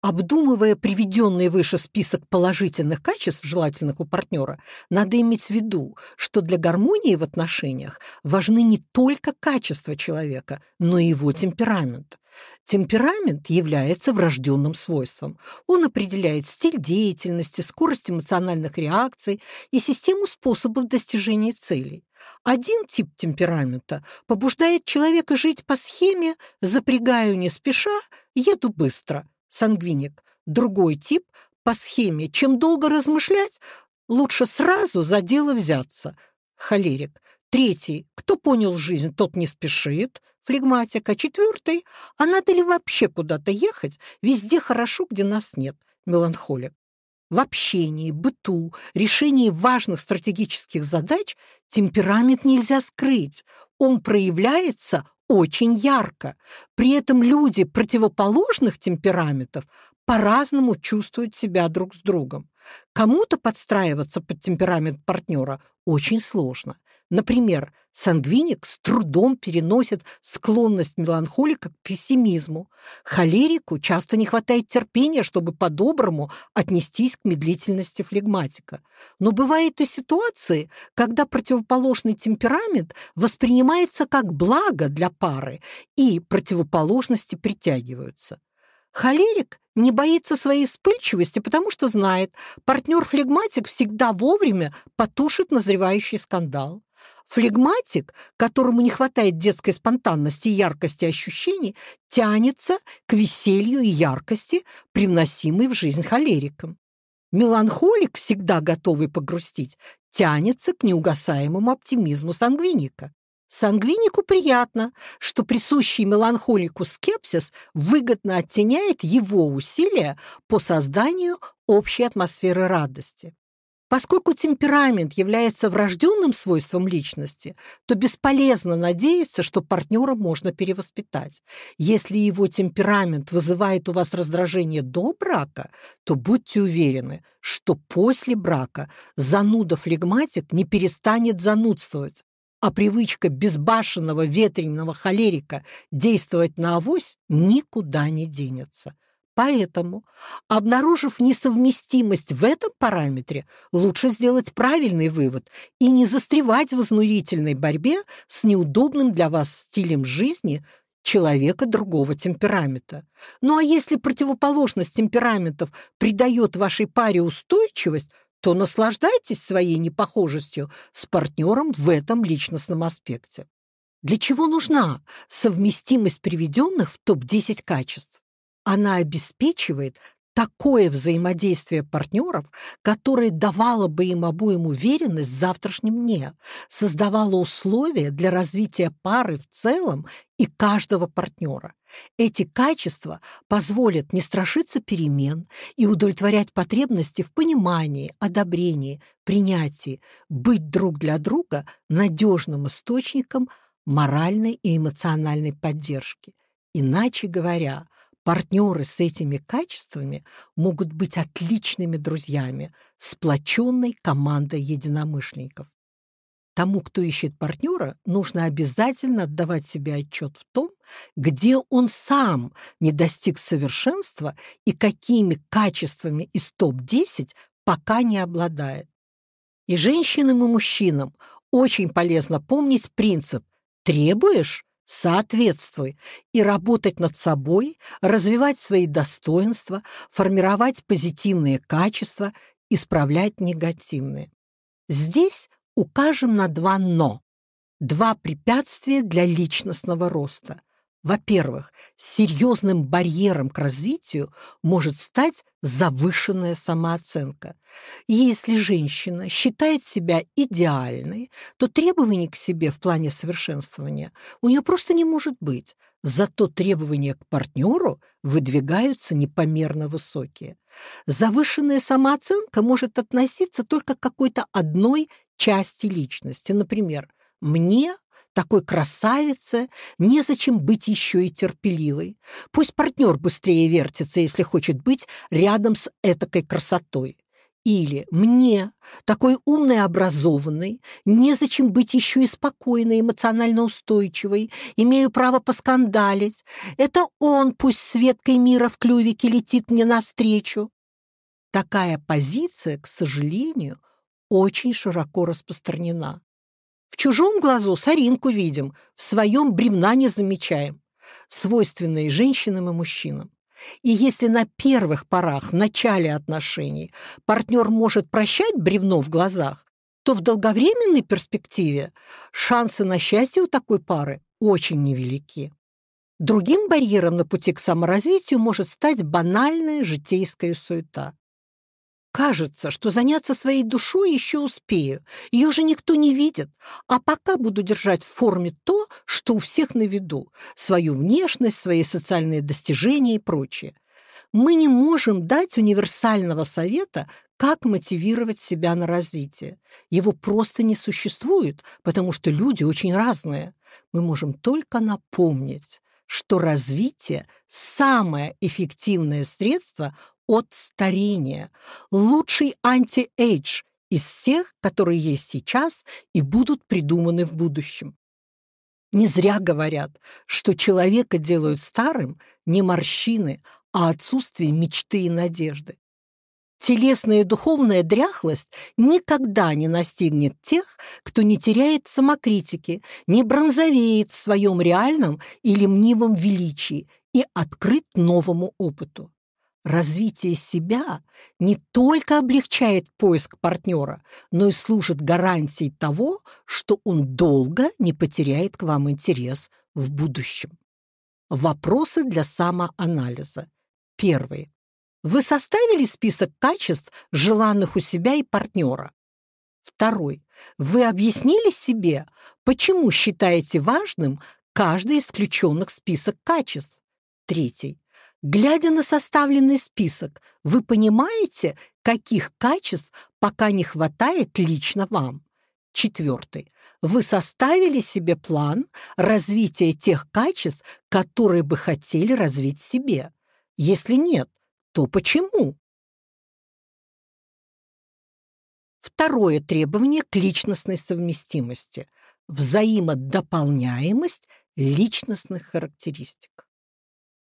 Обдумывая приведенный выше список положительных качеств, желательных у партнера, надо иметь в виду, что для гармонии в отношениях важны не только качества человека, но и его темперамент. Темперамент является врожденным свойством. Он определяет стиль деятельности, скорость эмоциональных реакций и систему способов достижения целей. Один тип темперамента побуждает человека жить по схеме «запрягаю не спеша, еду быстро», сангвиник. Другой тип по схеме «чем долго размышлять, лучше сразу за дело взяться» холерик. Третий «кто понял жизнь, тот не спешит» флегматик. А четвертый «а надо ли вообще куда-то ехать, везде хорошо, где нас нет» меланхолик. В общении, быту, решении важных стратегических задач темперамент нельзя скрыть. Он проявляется очень ярко. При этом люди противоположных темпераментов по-разному чувствуют себя друг с другом. Кому-то подстраиваться под темперамент партнера очень сложно. Например, сангвиник с трудом переносит склонность меланхолика к пессимизму. Холерику часто не хватает терпения, чтобы по-доброму отнестись к медлительности флегматика. Но бывают и ситуации, когда противоположный темперамент воспринимается как благо для пары, и противоположности притягиваются. Холерик не боится своей вспыльчивости, потому что знает, партнер-флегматик всегда вовремя потушит назревающий скандал. Флегматик, которому не хватает детской спонтанности и яркости ощущений, тянется к веселью и яркости, привносимой в жизнь холериком. Меланхолик, всегда готовый погрустить, тянется к неугасаемому оптимизму сангвиника. Сангвинику приятно, что присущий меланхолику скепсис выгодно оттеняет его усилия по созданию общей атмосферы радости. Поскольку темперамент является врожденным свойством личности, то бесполезно надеяться, что партнера можно перевоспитать. Если его темперамент вызывает у вас раздражение до брака, то будьте уверены, что после брака зануда-флегматик не перестанет занудствовать, а привычка безбашенного ветреного холерика действовать на авось никуда не денется. Поэтому, обнаружив несовместимость в этом параметре, лучше сделать правильный вывод и не застревать в изнурительной борьбе с неудобным для вас стилем жизни человека другого темперамента. Ну а если противоположность темпераментов придает вашей паре устойчивость, то наслаждайтесь своей непохожестью с партнером в этом личностном аспекте. Для чего нужна совместимость приведенных в топ-10 качеств? Она обеспечивает такое взаимодействие партнеров, которое давало бы им обоим уверенность в завтрашнем дне, создавало условия для развития пары в целом и каждого партнера. Эти качества позволят не страшиться перемен и удовлетворять потребности в понимании, одобрении, принятии, быть друг для друга надежным источником моральной и эмоциональной поддержки. Иначе говоря, Партнеры с этими качествами могут быть отличными друзьями, сплоченной командой единомышленников. Тому, кто ищет партнера, нужно обязательно отдавать себе отчет в том, где он сам не достиг совершенства и какими качествами из топ-10 пока не обладает. И женщинам и мужчинам очень полезно помнить принцип «требуешь соответствуй и работать над собой, развивать свои достоинства, формировать позитивные качества, исправлять негативные. Здесь укажем на два «но», два препятствия для личностного роста. Во-первых, серьезным барьером к развитию может стать завышенная самооценка. Если женщина считает себя идеальной, то требований к себе в плане совершенствования у нее просто не может быть. Зато требования к партнеру выдвигаются непомерно высокие. Завышенная самооценка может относиться только к какой-то одной части личности. Например, «мне такой красавице незачем быть еще и терпеливой. Пусть партнер быстрее вертится, если хочет быть рядом с этакой красотой. Или мне, такой умной и образованной, незачем быть еще и спокойной, эмоционально устойчивой, имею право поскандалить. Это он пусть с веткой мира в клювике летит мне навстречу. Такая позиция, к сожалению, очень широко распространена. В чужом глазу соринку видим, в своем бремна не замечаем. Свойственные женщинам и мужчинам. И если на первых порах, в начале отношений, партнер может прощать бревно в глазах, то в долговременной перспективе шансы на счастье у такой пары очень невелики. Другим барьером на пути к саморазвитию может стать банальная житейская суета. Кажется, что заняться своей душой еще успею. Ее же никто не видит. А пока буду держать в форме то, что у всех на виду. Свою внешность, свои социальные достижения и прочее. Мы не можем дать универсального совета, как мотивировать себя на развитие. Его просто не существует, потому что люди очень разные. Мы можем только напомнить, что развитие – самое эффективное средство от старения, лучший anti-age из всех, которые есть сейчас и будут придуманы в будущем. Не зря говорят, что человека делают старым не морщины, а отсутствие мечты и надежды. Телесная и духовная дряхлость никогда не настигнет тех, кто не теряет самокритики, не бронзовеет в своем реальном или мнимом величии и открыт новому опыту. Развитие себя не только облегчает поиск партнера, но и служит гарантией того, что он долго не потеряет к вам интерес в будущем. Вопросы для самоанализа. Первый. Вы составили список качеств, желанных у себя и партнера? Второй. Вы объяснили себе, почему считаете важным каждый из список качеств? Третий. Глядя на составленный список, вы понимаете, каких качеств пока не хватает лично вам. Четвертый. Вы составили себе план развития тех качеств, которые бы хотели развить себе. Если нет, то почему? Второе требование к личностной совместимости. взаимодополняемость личностных характеристик.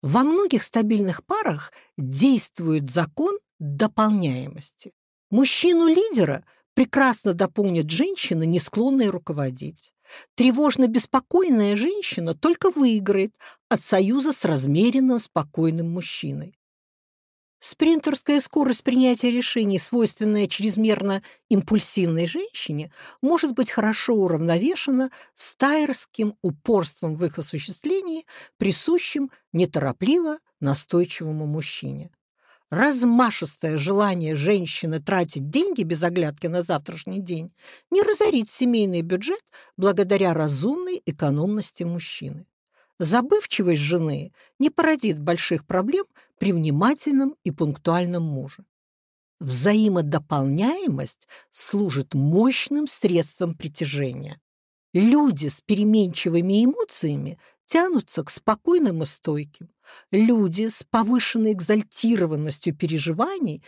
Во многих стабильных парах действует закон дополняемости. Мужчину-лидера прекрасно дополнит женщина, не склонная руководить. Тревожно-беспокойная женщина только выиграет от союза с размеренным, спокойным мужчиной. Спринтерская скорость принятия решений, свойственная чрезмерно импульсивной женщине, может быть хорошо уравновешена стайерским упорством в их осуществлении, присущим неторопливо настойчивому мужчине. Размашистое желание женщины тратить деньги без оглядки на завтрашний день не разорит семейный бюджет благодаря разумной экономности мужчины. Забывчивость жены не породит больших проблем при внимательном и пунктуальном муже. Взаимодополняемость служит мощным средством притяжения. Люди с переменчивыми эмоциями тянутся к спокойным и стойким. Люди с повышенной экзальтированностью переживаний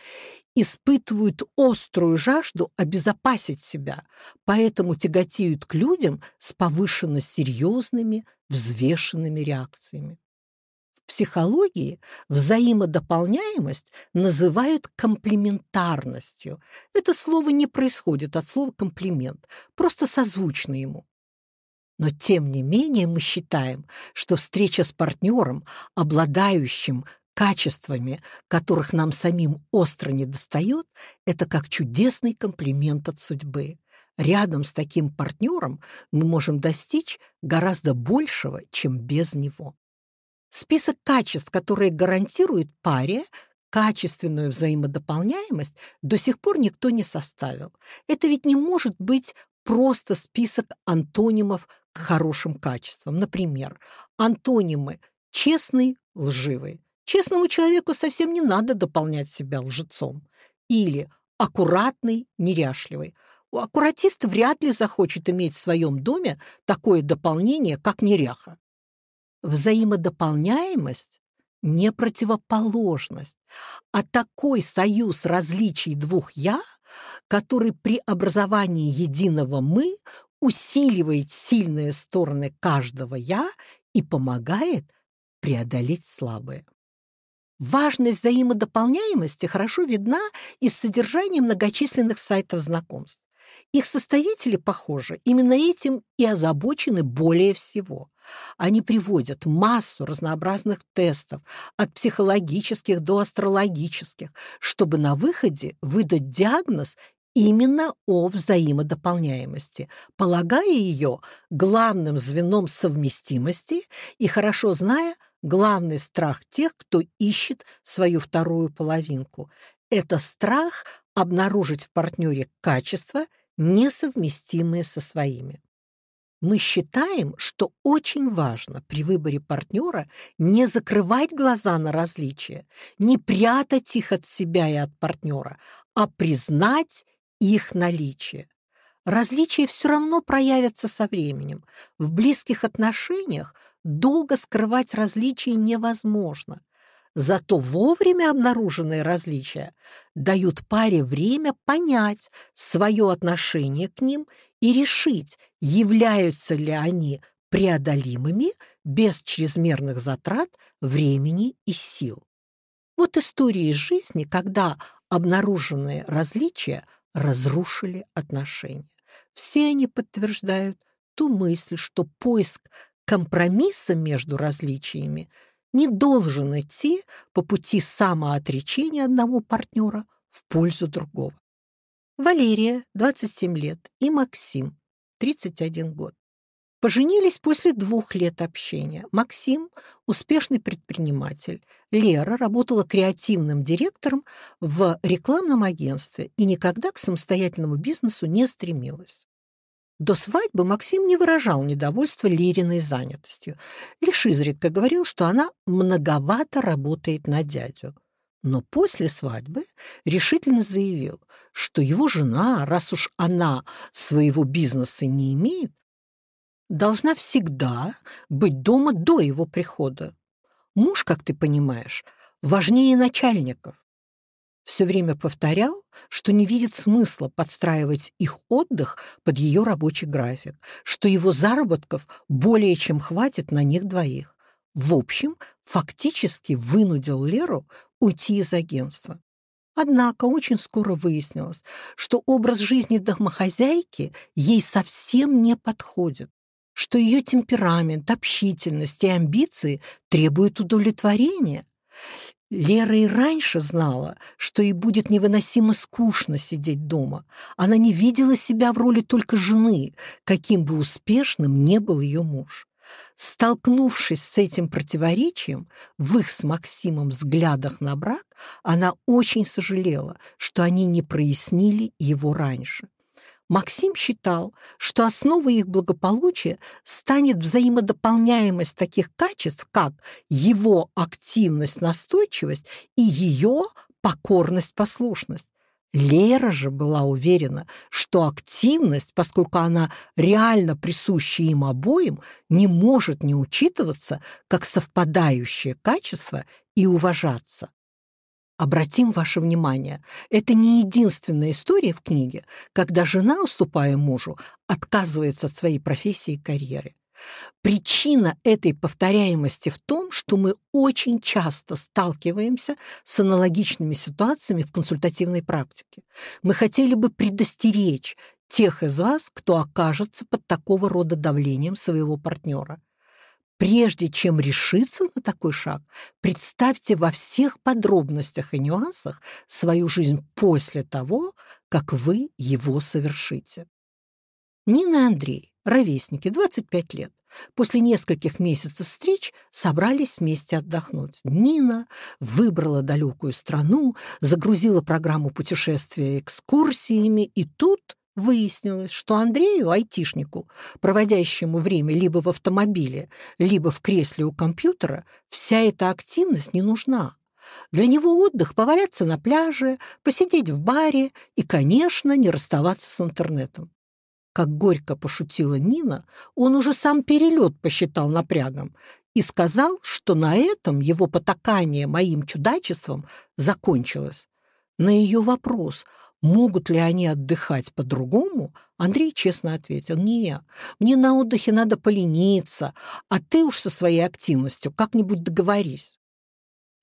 испытывают острую жажду обезопасить себя, поэтому тяготеют к людям с повышенно серьезными, взвешенными реакциями. В психологии взаимодополняемость называют комплементарностью. Это слово не происходит от слова «комплимент», просто созвучно ему. Но тем не менее мы считаем, что встреча с партнером, обладающим качествами, которых нам самим остро недостает, это как чудесный комплимент от судьбы. Рядом с таким партнером мы можем достичь гораздо большего, чем без него. Список качеств, которые гарантируют паре качественную взаимодополняемость, до сих пор никто не составил. Это ведь не может быть просто список антонимов к хорошим качествам. Например, антонимы «честный», «лживый». Честному человеку совсем не надо дополнять себя лжецом. Или «аккуратный», «неряшливый». У аккуратиста вряд ли захочет иметь в своем доме такое дополнение, как неряха. Взаимодополняемость – не противоположность, а такой союз различий двух «я», который при образовании единого «мы» усиливает сильные стороны каждого «я» и помогает преодолеть слабые. Важность взаимодополняемости хорошо видна из содержания многочисленных сайтов знакомств. Их составители, похоже, именно этим и озабочены более всего. Они приводят массу разнообразных тестов, от психологических до астрологических, чтобы на выходе выдать диагноз именно о взаимодополняемости, полагая ее главным звеном совместимости и хорошо зная главный страх тех, кто ищет свою вторую половинку. Это страх обнаружить в партнере качества, несовместимые со своими. Мы считаем, что очень важно при выборе партнера не закрывать глаза на различия, не прятать их от себя и от партнера, а признать их наличие. Различия все равно проявятся со временем. В близких отношениях долго скрывать различия невозможно. Зато вовремя обнаруженные различия дают паре время понять свое отношение к ним и решить, являются ли они преодолимыми без чрезмерных затрат времени и сил. Вот истории из жизни, когда обнаруженные различия разрушили отношения. Все они подтверждают ту мысль, что поиск компромисса между различиями не должен идти по пути самоотречения одного партнера в пользу другого. Валерия, 27 лет, и Максим, 31 год. Поженились после двух лет общения. Максим – успешный предприниматель. Лера работала креативным директором в рекламном агентстве и никогда к самостоятельному бизнесу не стремилась. До свадьбы Максим не выражал недовольства Лериной занятостью, лишь изредка говорил, что она многовато работает на дядю. Но после свадьбы решительно заявил, что его жена, раз уж она своего бизнеса не имеет, должна всегда быть дома до его прихода. Муж, как ты понимаешь, важнее начальников. все время повторял, что не видит смысла подстраивать их отдых под ее рабочий график, что его заработков более чем хватит на них двоих. В общем, фактически вынудил Леру уйти из агентства. Однако очень скоро выяснилось, что образ жизни домохозяйки ей совсем не подходит, что ее темперамент, общительность и амбиции требуют удовлетворения. Лера и раньше знала, что ей будет невыносимо скучно сидеть дома. Она не видела себя в роли только жены, каким бы успешным не был ее муж. Столкнувшись с этим противоречием в их с Максимом взглядах на брак, она очень сожалела, что они не прояснили его раньше. Максим считал, что основой их благополучия станет взаимодополняемость таких качеств, как его активность, настойчивость и ее покорность, послушность. Лера же была уверена, что активность, поскольку она реально присуща им обоим, не может не учитываться как совпадающее качество и уважаться. Обратим ваше внимание, это не единственная история в книге, когда жена, уступая мужу, отказывается от своей профессии и карьеры. Причина этой повторяемости в том, что мы очень часто сталкиваемся с аналогичными ситуациями в консультативной практике. Мы хотели бы предостеречь тех из вас, кто окажется под такого рода давлением своего партнера. Прежде чем решиться на такой шаг, представьте во всех подробностях и нюансах свою жизнь после того, как вы его совершите. Нина и Андрей, ровесники, 25 лет, после нескольких месяцев встреч собрались вместе отдохнуть. Нина выбрала далекую страну, загрузила программу путешествия экскурсиями, и тут Выяснилось, что Андрею, айтишнику, проводящему время либо в автомобиле, либо в кресле у компьютера, вся эта активность не нужна. Для него отдых — поваляться на пляже, посидеть в баре и, конечно, не расставаться с интернетом. Как горько пошутила Нина, он уже сам перелет посчитал напрягом и сказал, что на этом его потакание моим чудачеством закончилось. На ее вопрос — Могут ли они отдыхать по-другому? Андрей честно ответил, не, мне на отдыхе надо полениться, а ты уж со своей активностью как-нибудь договорись.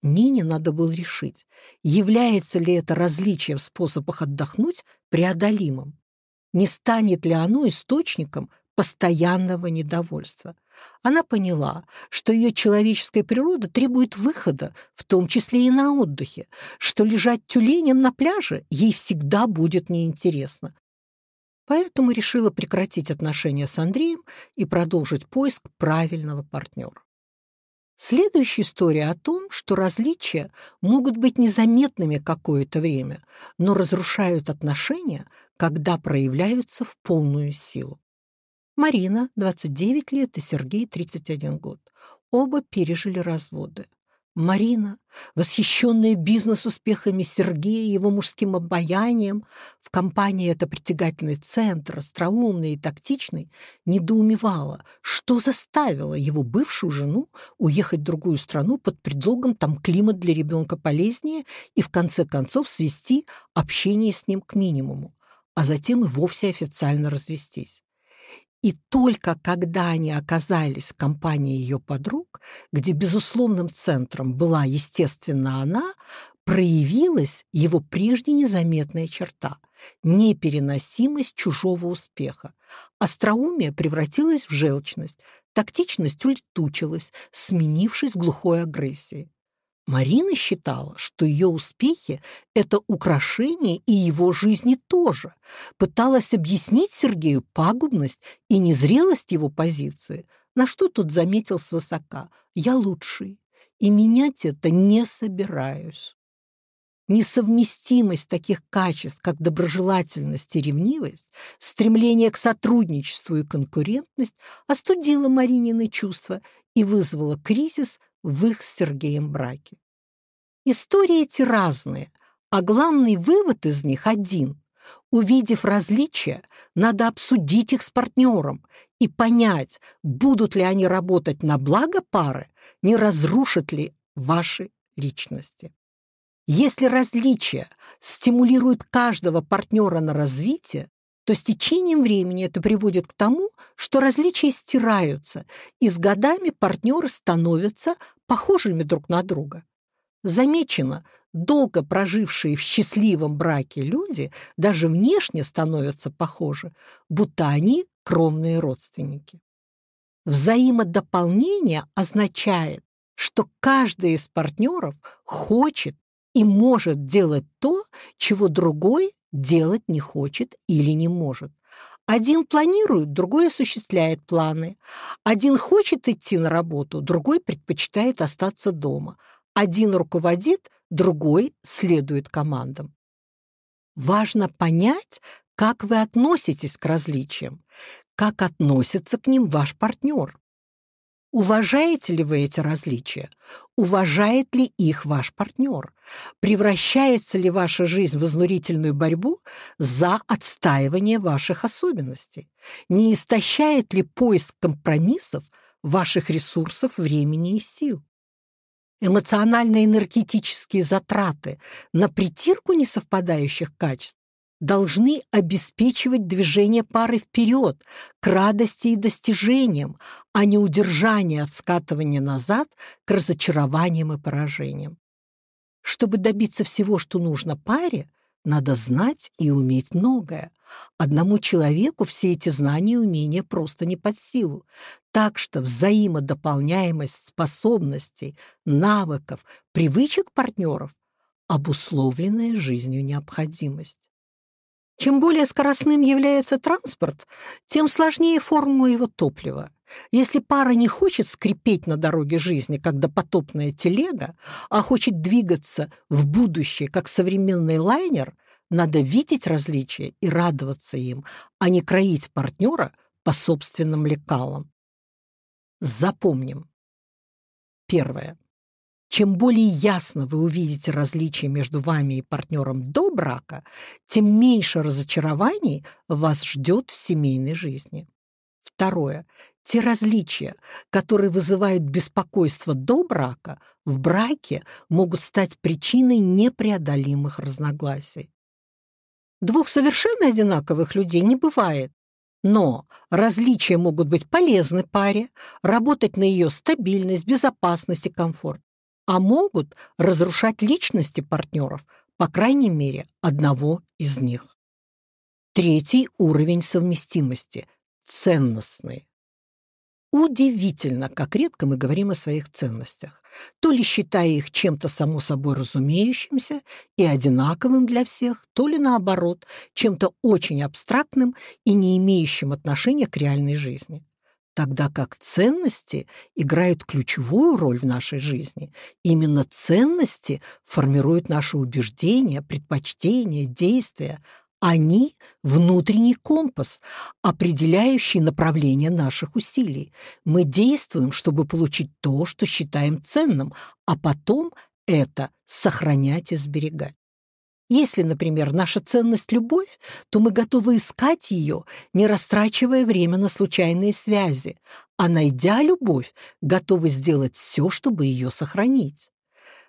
Нине надо было решить, является ли это различие в способах отдохнуть преодолимым. Не станет ли оно источником постоянного недовольства. Она поняла, что ее человеческая природа требует выхода, в том числе и на отдыхе, что лежать тюленем на пляже ей всегда будет неинтересно. Поэтому решила прекратить отношения с Андреем и продолжить поиск правильного партнера. Следующая история о том, что различия могут быть незаметными какое-то время, но разрушают отношения, когда проявляются в полную силу. Марина, 29 лет, и Сергей, 31 год. Оба пережили разводы. Марина, восхищенная бизнес-успехами Сергея, его мужским обаянием, в компании это притягательный центр, остроумный и тактичный, недоумевала, что заставило его бывшую жену уехать в другую страну под предлогом там климат для ребенка полезнее и в конце концов свести общение с ним к минимуму, а затем и вовсе официально развестись. И только когда они оказались в компании ее подруг, где безусловным центром была, естественно, она, проявилась его прежде незаметная черта – непереносимость чужого успеха. Остроумие превратилось в желчность, тактичность улетучилась, сменившись глухой агрессией. Марина считала, что ее успехи – это украшение и его жизни тоже. Пыталась объяснить Сергею пагубность и незрелость его позиции, на что тот заметил свысока «я лучший, и менять это не собираюсь». Несовместимость таких качеств, как доброжелательность и ревнивость, стремление к сотрудничеству и конкурентность остудила Маринины чувства и вызвала кризис в их с Сергеем браке. Истории эти разные, а главный вывод из них один. Увидев различия, надо обсудить их с партнером и понять, будут ли они работать на благо пары, не разрушат ли ваши личности. Если различия стимулируют каждого партнера на развитие, то с течением времени это приводит к тому, что различия стираются, и с годами партнеры становятся похожими друг на друга. Замечено, долго прожившие в счастливом браке люди даже внешне становятся похожи, будто они кровные родственники. Взаимодополнение означает, что каждый из партнеров хочет и может делать то, чего другой делать не хочет или не может. Один планирует, другой осуществляет планы. Один хочет идти на работу, другой предпочитает остаться дома. Один руководит, другой следует командам. Важно понять, как вы относитесь к различиям, как относится к ним ваш партнер. Уважаете ли вы эти различия? Уважает ли их ваш партнер? Превращается ли ваша жизнь в изнурительную борьбу за отстаивание ваших особенностей? Не истощает ли поиск компромиссов ваших ресурсов, времени и сил? Эмоционально-энергетические затраты на притирку несовпадающих качеств должны обеспечивать движение пары вперед, к радости и достижениям, а не удержание от скатывания назад к разочарованиям и поражениям. Чтобы добиться всего, что нужно паре, надо знать и уметь многое. Одному человеку все эти знания и умения просто не под силу. Так что взаимодополняемость способностей, навыков, привычек партнеров – обусловленная жизнью необходимость. Чем более скоростным является транспорт, тем сложнее формула его топлива. Если пара не хочет скрипеть на дороге жизни, как допотопная телега, а хочет двигаться в будущее, как современный лайнер, надо видеть различия и радоваться им, а не кроить партнера по собственным лекалам. Запомним. Первое. Чем более ясно вы увидите различия между вами и партнером до брака, тем меньше разочарований вас ждет в семейной жизни. Второе. Те различия, которые вызывают беспокойство до брака, в браке могут стать причиной непреодолимых разногласий. Двух совершенно одинаковых людей не бывает, но различия могут быть полезны паре, работать на ее стабильность, безопасность и комфорт а могут разрушать личности партнеров, по крайней мере, одного из них. Третий уровень совместимости – ценностные. Удивительно, как редко мы говорим о своих ценностях, то ли считая их чем-то само собой разумеющимся и одинаковым для всех, то ли наоборот, чем-то очень абстрактным и не имеющим отношения к реальной жизни тогда как ценности играют ключевую роль в нашей жизни. Именно ценности формируют наши убеждения, предпочтения, действия. Они – внутренний компас, определяющий направление наших усилий. Мы действуем, чтобы получить то, что считаем ценным, а потом это сохранять и сберегать. Если, например, наша ценность – любовь, то мы готовы искать ее, не растрачивая время на случайные связи, а, найдя любовь, готовы сделать все, чтобы ее сохранить.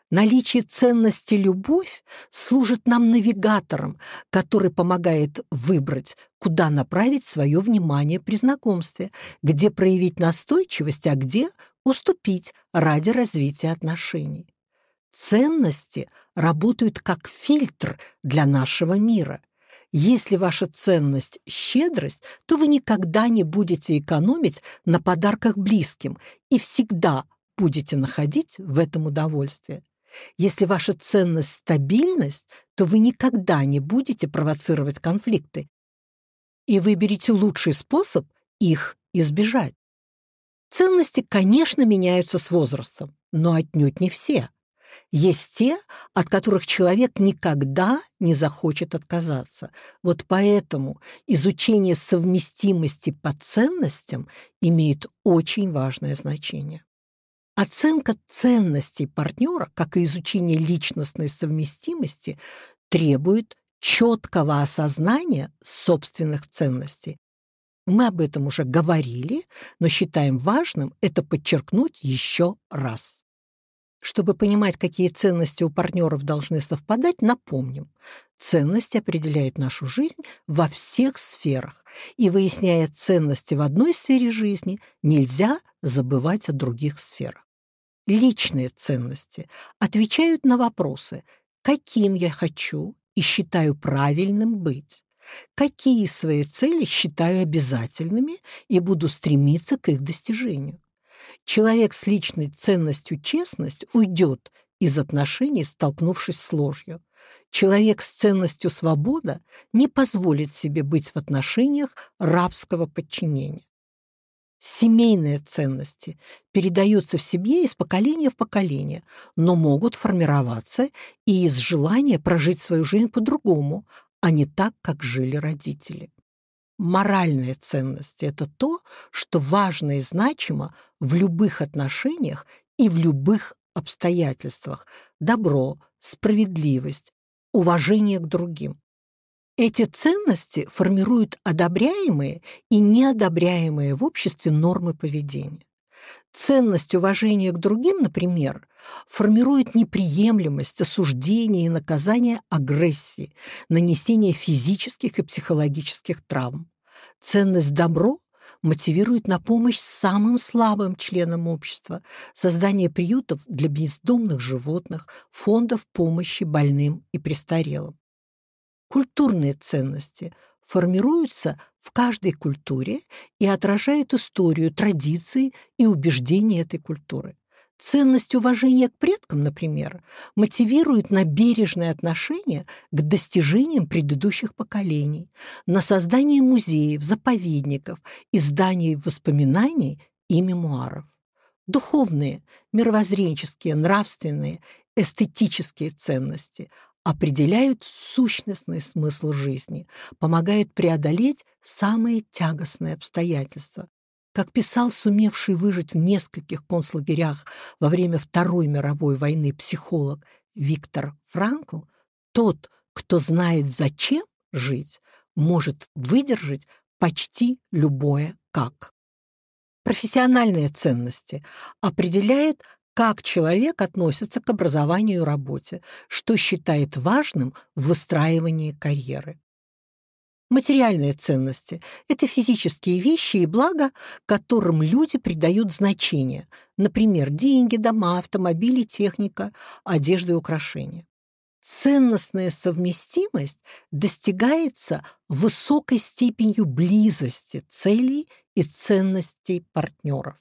Наличие ценности любовь служит нам навигатором, который помогает выбрать, куда направить свое внимание при знакомстве, где проявить настойчивость, а где уступить ради развития отношений. Ценности работают как фильтр для нашего мира. Если ваша ценность – щедрость, то вы никогда не будете экономить на подарках близким и всегда будете находить в этом удовольствие. Если ваша ценность – стабильность, то вы никогда не будете провоцировать конфликты и выберете лучший способ их избежать. Ценности, конечно, меняются с возрастом, но отнюдь не все. Есть те, от которых человек никогда не захочет отказаться. Вот поэтому изучение совместимости по ценностям имеет очень важное значение. Оценка ценностей партнера, как и изучение личностной совместимости, требует четкого осознания собственных ценностей. Мы об этом уже говорили, но считаем важным это подчеркнуть еще раз. Чтобы понимать, какие ценности у партнеров должны совпадать, напомним. Ценности определяют нашу жизнь во всех сферах, и выясняя ценности в одной сфере жизни, нельзя забывать о других сферах. Личные ценности отвечают на вопросы, каким я хочу и считаю правильным быть, какие свои цели считаю обязательными и буду стремиться к их достижению. Человек с личной ценностью честность уйдет из отношений, столкнувшись с ложью. Человек с ценностью свобода не позволит себе быть в отношениях рабского подчинения. Семейные ценности передаются в семье из поколения в поколение, но могут формироваться и из желания прожить свою жизнь по-другому, а не так, как жили родители. Моральные ценности – это то, что важно и значимо в любых отношениях и в любых обстоятельствах. Добро, справедливость, уважение к другим. Эти ценности формируют одобряемые и неодобряемые в обществе нормы поведения. Ценность уважения к другим, например, формирует неприемлемость осуждения и наказания агрессии, нанесения физических и психологических травм. Ценность добро мотивирует на помощь самым слабым членам общества, создание приютов для бездомных животных, фондов помощи больным и престарелым. Культурные ценности формируются в каждой культуре и отражают историю, традиции и убеждения этой культуры. Ценность уважения к предкам, например, мотивирует на бережное отношение к достижениям предыдущих поколений, на создание музеев, заповедников, изданий воспоминаний и мемуаров. Духовные, мировоззренческие, нравственные, эстетические ценности определяют сущностный смысл жизни, помогают преодолеть самые тягостные обстоятельства. Как писал сумевший выжить в нескольких концлагерях во время Второй мировой войны психолог Виктор Франкл, тот, кто знает, зачем жить, может выдержать почти любое «как». Профессиональные ценности определяют как человек относится к образованию и работе, что считает важным в выстраивании карьеры. Материальные ценности – это физические вещи и блага, которым люди придают значение, например, деньги, дома, автомобили, техника, одежда и украшения. Ценностная совместимость достигается высокой степенью близости целей и ценностей партнеров,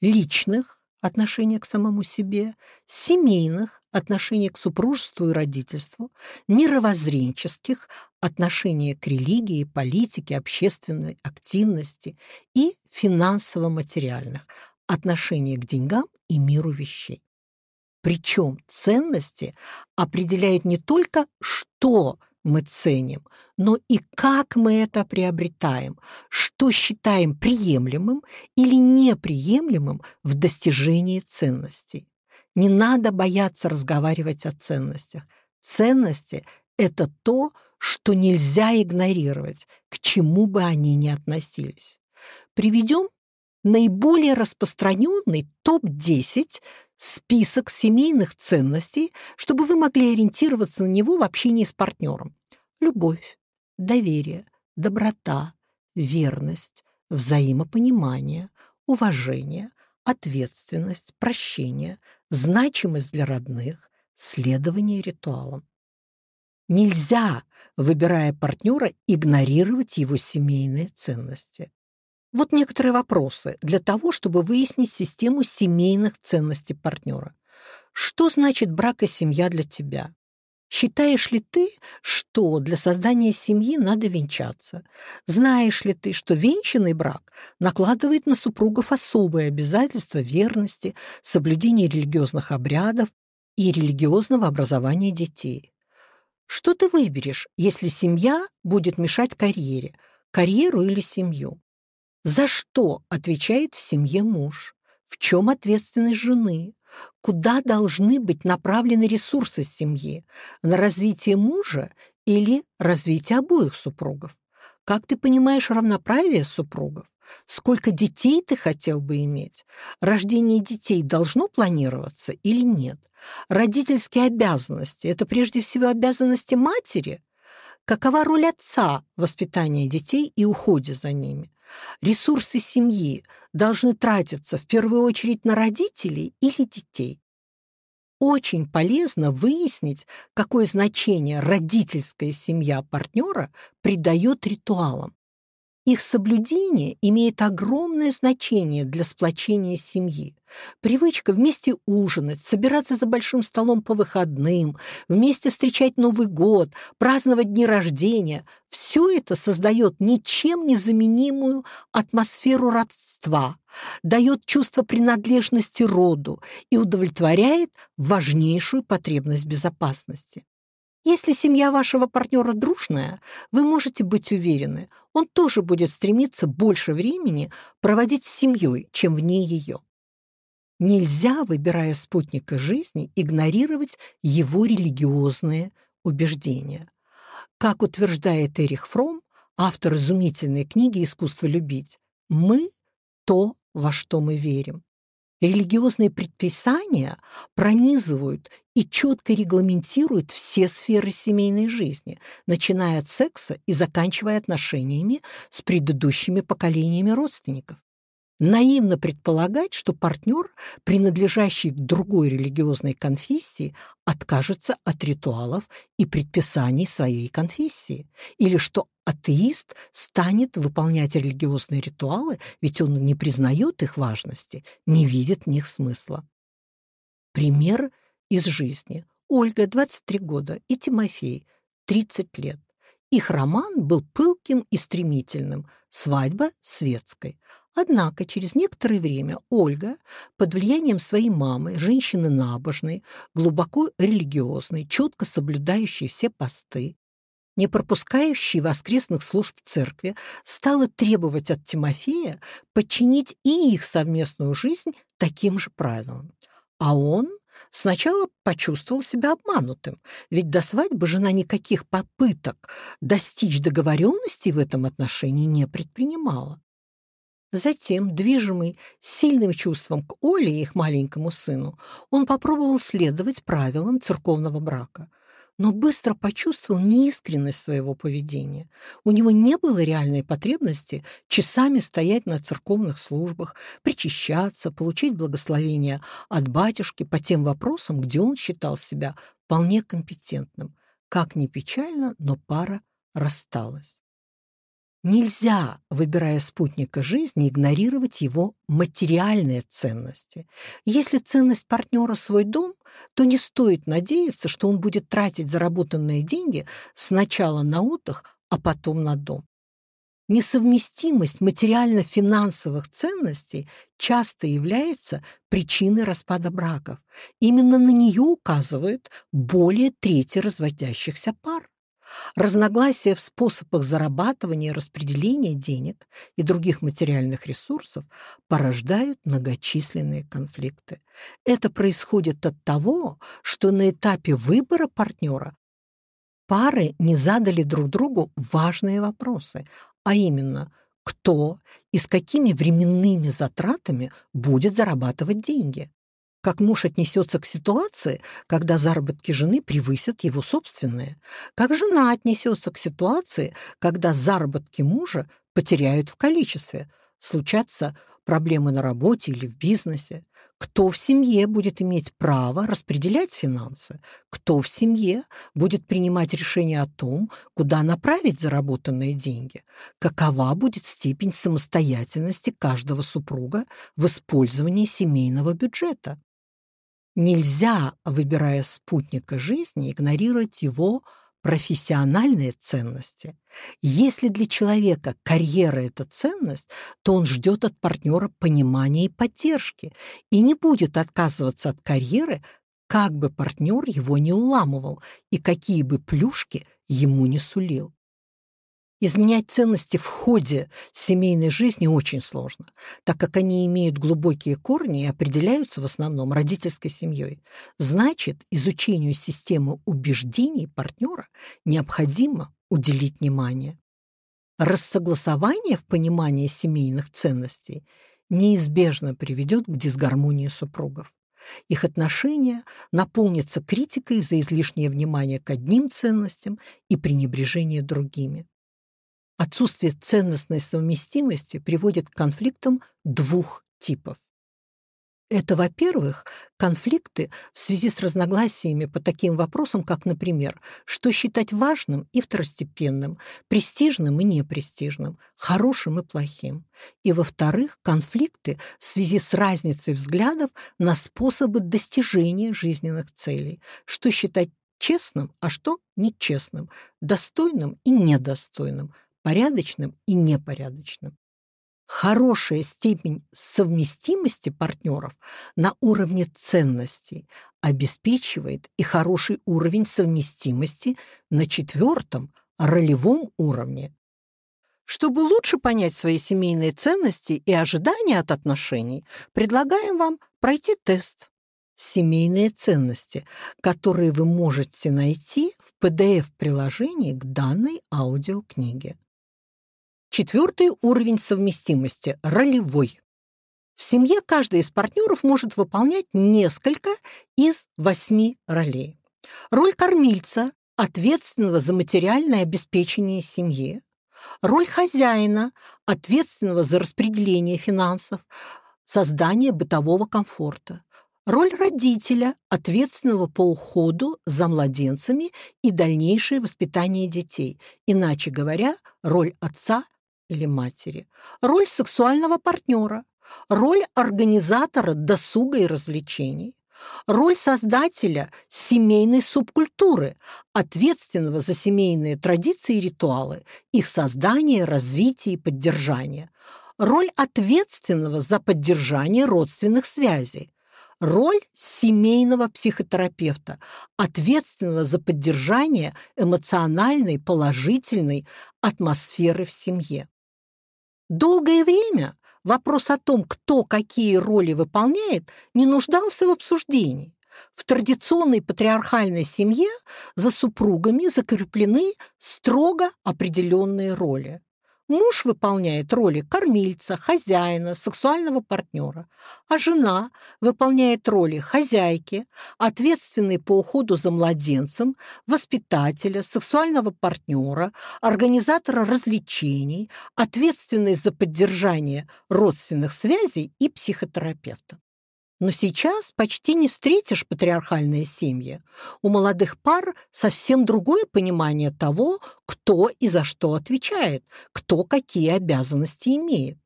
личных, отношение к самому себе, семейных, отношение к супружеству и родительству, мировоззренческих, отношение к религии, политике, общественной активности и финансово-материальных, отношение к деньгам и миру вещей. Причем ценности определяют не только, что мы ценим, но и как мы это приобретаем, что считаем приемлемым или неприемлемым в достижении ценностей. Не надо бояться разговаривать о ценностях. Ценности — это то, что нельзя игнорировать, к чему бы они ни относились. Приведем наиболее распространенный топ-10 список семейных ценностей, чтобы вы могли ориентироваться на него в общении с партнером. Любовь, доверие, доброта, верность, взаимопонимание, уважение, ответственность, прощение, значимость для родных, следование ритуалам. Нельзя, выбирая партнера, игнорировать его семейные ценности. Вот некоторые вопросы для того, чтобы выяснить систему семейных ценностей партнера. Что значит брак и семья для тебя? Считаешь ли ты, что для создания семьи надо венчаться? Знаешь ли ты, что венчанный брак накладывает на супругов особые обязательства верности, соблюдения религиозных обрядов и религиозного образования детей? Что ты выберешь, если семья будет мешать карьере, карьеру или семью? За что отвечает в семье муж? В чем ответственность жены? Куда должны быть направлены ресурсы семьи? На развитие мужа или развитие обоих супругов? Как ты понимаешь равноправие супругов? Сколько детей ты хотел бы иметь? Рождение детей должно планироваться или нет? Родительские обязанности – это прежде всего обязанности матери? Какова роль отца в воспитании детей и уходе за ними? Ресурсы семьи должны тратиться в первую очередь на родителей или детей? Очень полезно выяснить, какое значение родительская семья партнера придает ритуалам. Их соблюдение имеет огромное значение для сплочения семьи. Привычка вместе ужинать, собираться за большим столом по выходным, вместе встречать Новый год, праздновать дни рождения – все это создает ничем не заменимую атмосферу родства, дает чувство принадлежности роду и удовлетворяет важнейшую потребность безопасности. Если семья вашего партнера дружная, вы можете быть уверены, он тоже будет стремиться больше времени проводить с семьей, чем вне ее. Нельзя, выбирая спутника жизни, игнорировать его религиозные убеждения. Как утверждает Эрих Фром, автор изумительной книги «Искусство любить», мы – то, во что мы верим. Религиозные предписания пронизывают и четко регламентируют все сферы семейной жизни, начиная от секса и заканчивая отношениями с предыдущими поколениями родственников. Наивно предполагать, что партнер, принадлежащий к другой религиозной конфессии, откажется от ритуалов и предписаний своей конфессии, или что атеист станет выполнять религиозные ритуалы, ведь он не признает их важности, не видит в них смысла. Пример из жизни. Ольга, 23 года, и Тимофей, 30 лет. Их роман был пылким и стремительным, свадьба светской. Однако через некоторое время Ольга, под влиянием своей мамы, женщины набожной, глубоко религиозной, четко соблюдающей все посты, не пропускающей воскресных служб церкви, стала требовать от Тимофея подчинить и их совместную жизнь таким же правилам. А он сначала почувствовал себя обманутым, ведь до свадьбы жена никаких попыток достичь договоренности в этом отношении не предпринимала. Затем, движимый сильным чувством к Оле и их маленькому сыну, он попробовал следовать правилам церковного брака, но быстро почувствовал неискренность своего поведения. У него не было реальной потребности часами стоять на церковных службах, причащаться, получить благословение от батюшки по тем вопросам, где он считал себя вполне компетентным. Как ни печально, но пара рассталась. Нельзя, выбирая спутника жизни, игнорировать его материальные ценности. Если ценность партнера свой дом, то не стоит надеяться, что он будет тратить заработанные деньги сначала на отдых, а потом на дом. Несовместимость материально-финансовых ценностей часто является причиной распада браков. Именно на нее указывают более трети разводящихся пар. Разногласия в способах зарабатывания и распределения денег и других материальных ресурсов порождают многочисленные конфликты. Это происходит от того, что на этапе выбора партнера пары не задали друг другу важные вопросы, а именно – кто и с какими временными затратами будет зарабатывать деньги, как муж отнесется к ситуации, когда заработки жены превысят его собственные? Как жена отнесется к ситуации, когда заработки мужа потеряют в количестве? Случатся проблемы на работе или в бизнесе? Кто в семье будет иметь право распределять финансы? Кто в семье будет принимать решение о том, куда направить заработанные деньги? Какова будет степень самостоятельности каждого супруга в использовании семейного бюджета? Нельзя, выбирая спутника жизни, игнорировать его профессиональные ценности. Если для человека карьера – это ценность, то он ждет от партнера понимания и поддержки и не будет отказываться от карьеры, как бы партнер его не уламывал и какие бы плюшки ему не сулил. Изменять ценности в ходе семейной жизни очень сложно, так как они имеют глубокие корни и определяются в основном родительской семьей. Значит, изучению системы убеждений партнера необходимо уделить внимание. Рассогласование в понимании семейных ценностей неизбежно приведет к дисгармонии супругов. Их отношения наполнятся критикой за излишнее внимание к одним ценностям и пренебрежение другими. Отсутствие ценностной совместимости приводит к конфликтам двух типов. Это, во-первых, конфликты в связи с разногласиями по таким вопросам, как, например, что считать важным и второстепенным, престижным и непрестижным, хорошим и плохим. И, во-вторых, конфликты в связи с разницей взглядов на способы достижения жизненных целей, что считать честным, а что нечестным, достойным и недостойным, порядочным и непорядочным. Хорошая степень совместимости партнеров на уровне ценностей обеспечивает и хороший уровень совместимости на четвертом ролевом уровне. Чтобы лучше понять свои семейные ценности и ожидания от отношений, предлагаем вам пройти тест «Семейные ценности», которые вы можете найти в PDF-приложении к данной аудиокниге. Четвертый уровень совместимости – ролевой. В семье каждый из партнеров может выполнять несколько из восьми ролей. Роль кормильца, ответственного за материальное обеспечение семьи. Роль хозяина, ответственного за распределение финансов, создание бытового комфорта. Роль родителя, ответственного по уходу за младенцами и дальнейшее воспитание детей. Иначе говоря, роль отца или матери, роль сексуального партнера, роль организатора досуга и развлечений, роль создателя семейной субкультуры, ответственного за семейные традиции и ритуалы, их создание, развитие и поддержание, роль ответственного за поддержание родственных связей, роль семейного психотерапевта, ответственного за поддержание эмоциональной, положительной атмосферы в семье. Долгое время вопрос о том, кто какие роли выполняет, не нуждался в обсуждении. В традиционной патриархальной семье за супругами закреплены строго определенные роли. Муж выполняет роли кормильца, хозяина, сексуального партнера, а жена выполняет роли хозяйки, ответственной по уходу за младенцем, воспитателя, сексуального партнера, организатора развлечений, ответственной за поддержание родственных связей и психотерапевта. Но сейчас почти не встретишь патриархальные семьи. У молодых пар совсем другое понимание того, кто и за что отвечает, кто какие обязанности имеет.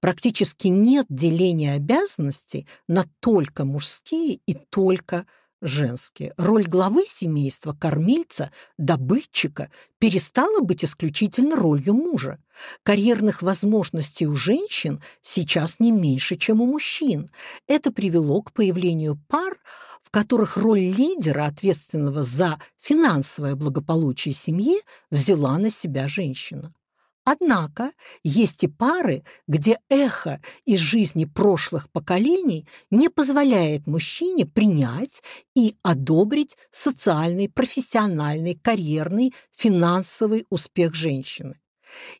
Практически нет деления обязанностей на только мужские и только женские. Роль главы семейства, кормильца, добытчика перестала быть исключительно ролью мужа. Карьерных возможностей у женщин сейчас не меньше, чем у мужчин. Это привело к появлению пар, в которых роль лидера, ответственного за финансовое благополучие семьи, взяла на себя женщина. Однако есть и пары, где эхо из жизни прошлых поколений не позволяет мужчине принять и одобрить социальный, профессиональный, карьерный, финансовый успех женщины.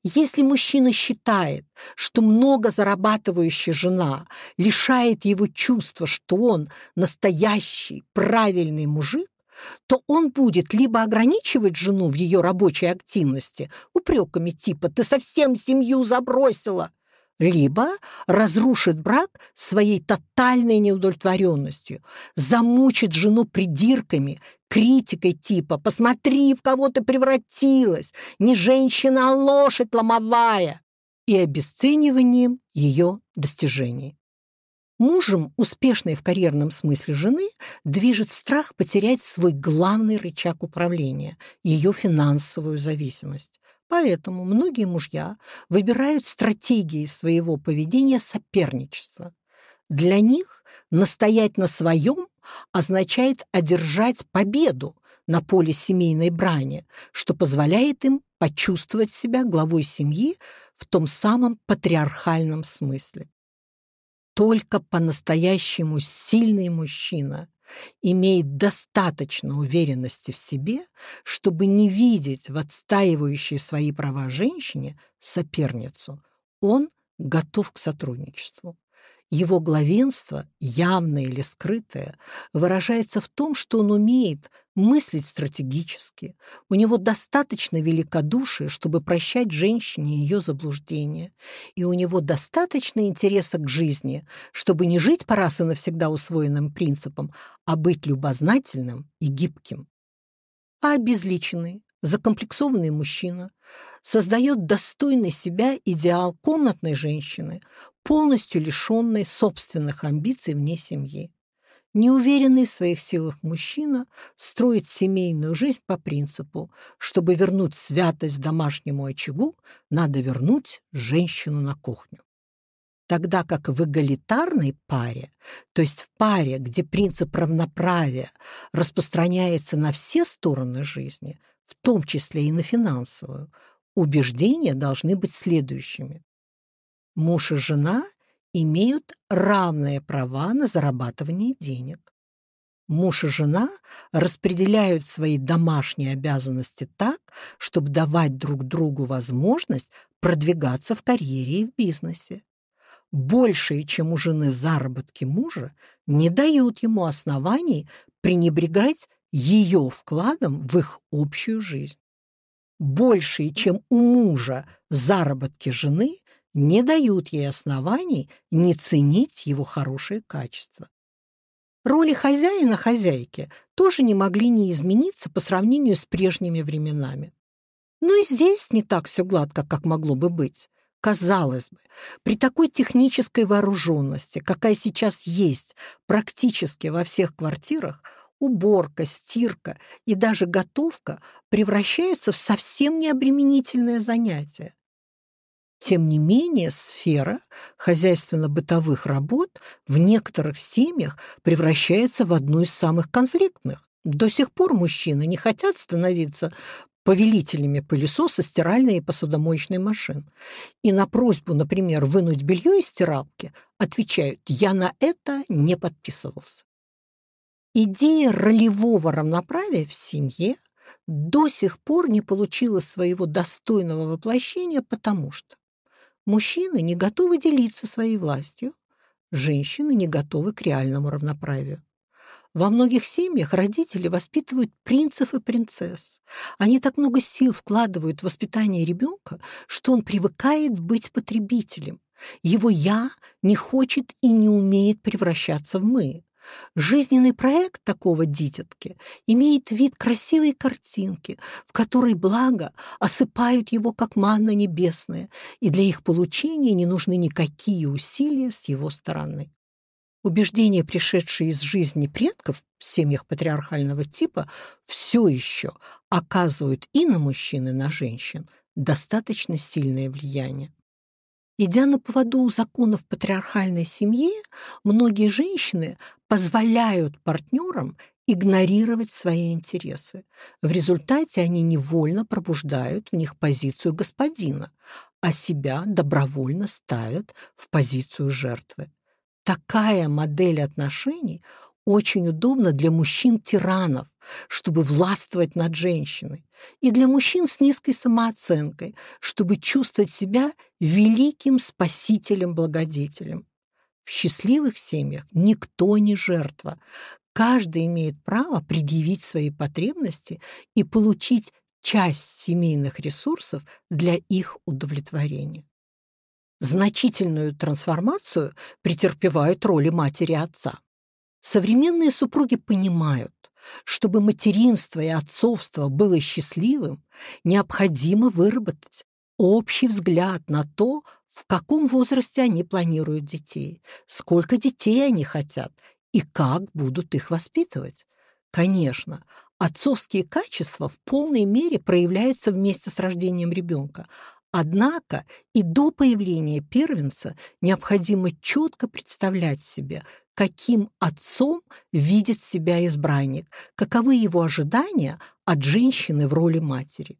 Если мужчина считает, что много зарабатывающая жена лишает его чувства, что он настоящий, правильный мужик, то он будет либо ограничивать жену в ее рабочей активности упреками типа «ты совсем семью забросила», либо разрушит брак своей тотальной неудовлетворенностью, замучит жену придирками, критикой типа «посмотри, в кого ты превратилась, не женщина, а лошадь ломовая» и обесцениванием ее достижений. Мужем, успешной в карьерном смысле жены, движет страх потерять свой главный рычаг управления – ее финансовую зависимость. Поэтому многие мужья выбирают стратегии своего поведения соперничества. Для них настоять на своем означает одержать победу на поле семейной брани, что позволяет им почувствовать себя главой семьи в том самом патриархальном смысле. Только по-настоящему сильный мужчина имеет достаточно уверенности в себе, чтобы не видеть в отстаивающей свои права женщине соперницу. Он готов к сотрудничеству. Его главенство, явное или скрытое, выражается в том, что он умеет мыслить стратегически, у него достаточно великодушия, чтобы прощать женщине ее заблуждения, и у него достаточно интереса к жизни, чтобы не жить по раз и навсегда усвоенным принципам, а быть любознательным и гибким. А обезличенный, закомплексованный мужчина создает достойный себя идеал комнатной женщины, полностью лишенной собственных амбиций вне семьи. Неуверенный в своих силах мужчина строит семейную жизнь по принципу, чтобы вернуть святость домашнему очагу, надо вернуть женщину на кухню. Тогда как в эгалитарной паре, то есть в паре, где принцип равноправия распространяется на все стороны жизни, в том числе и на финансовую, убеждения должны быть следующими. Муж и жена имеют равные права на зарабатывание денег. Муж и жена распределяют свои домашние обязанности так, чтобы давать друг другу возможность продвигаться в карьере и в бизнесе. Большие, чем у жены заработки мужа, не дают ему оснований пренебрегать ее вкладом в их общую жизнь. Большие, чем у мужа заработки жены, не дают ей оснований не ценить его хорошие качества. Роли хозяина-хозяйки тоже не могли не измениться по сравнению с прежними временами. Но и здесь не так все гладко, как могло бы быть. Казалось бы, при такой технической вооруженности, какая сейчас есть практически во всех квартирах, уборка, стирка и даже готовка превращаются в совсем необременительное занятие. Тем не менее, сфера хозяйственно-бытовых работ в некоторых семьях превращается в одну из самых конфликтных. До сих пор мужчины не хотят становиться повелителями пылесоса, стиральной и посудомоечной машин. И на просьбу, например, вынуть белье из стиралки, отвечают «я на это не подписывался». Идея ролевого равноправия в семье до сих пор не получила своего достойного воплощения, потому что мужчины не готовы делиться своей властью, женщины не готовы к реальному равноправию. Во многих семьях родители воспитывают принцев и принцесс. Они так много сил вкладывают в воспитание ребенка, что он привыкает быть потребителем. Его «я» не хочет и не умеет превращаться в «мы». Жизненный проект такого дитятки имеет вид красивой картинки, в которой благо осыпают его, как манна небесная, и для их получения не нужны никакие усилия с его стороны. Убеждения, пришедшие из жизни предков в семьях патриархального типа, все еще оказывают и на мужчин, и на женщин достаточно сильное влияние. Идя на поводу законов патриархальной семьи, многие женщины позволяют партнерам игнорировать свои интересы. В результате они невольно пробуждают в них позицию господина, а себя добровольно ставят в позицию жертвы. Такая модель отношений очень удобна для мужчин-тиранов, чтобы властвовать над женщиной, и для мужчин с низкой самооценкой, чтобы чувствовать себя великим спасителем-благодетелем. В счастливых семьях никто не жертва. Каждый имеет право предъявить свои потребности и получить часть семейных ресурсов для их удовлетворения. Значительную трансформацию претерпевают роли матери и отца. Современные супруги понимают, чтобы материнство и отцовство было счастливым, необходимо выработать общий взгляд на то, в каком возрасте они планируют детей, сколько детей они хотят и как будут их воспитывать. Конечно, отцовские качества в полной мере проявляются вместе с рождением ребенка, Однако и до появления первенца необходимо четко представлять себе, каким отцом видит себя избранник, каковы его ожидания от женщины в роли матери.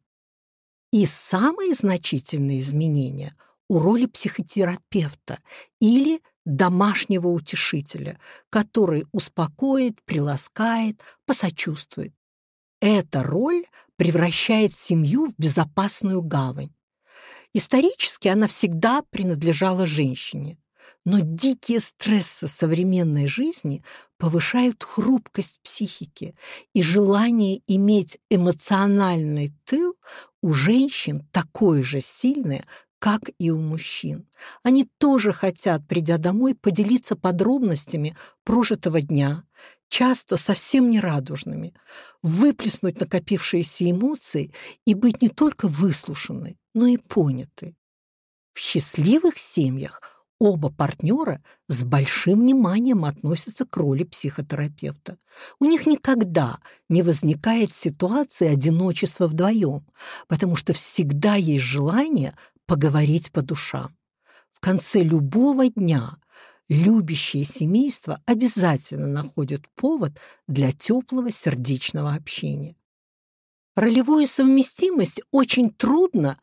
И самые значительные изменения у роли психотерапевта или домашнего утешителя, который успокоит, приласкает, посочувствует. Эта роль превращает семью в безопасную гавань. Исторически она всегда принадлежала женщине. Но дикие стрессы современной жизни повышают хрупкость психики, и желание иметь эмоциональный тыл у женщин такое же сильное, как и у мужчин. Они тоже хотят, придя домой, поделиться подробностями прожитого дня, часто совсем нерадужными, выплеснуть накопившиеся эмоции и быть не только выслушанной, но и понятой. В счастливых семьях – Оба партнера с большим вниманием относятся к роли психотерапевта. У них никогда не возникает ситуации одиночества вдвоем, потому что всегда есть желание поговорить по душам. В конце любого дня любящее семейство обязательно находит повод для теплого сердечного общения. Ролевую совместимость очень трудно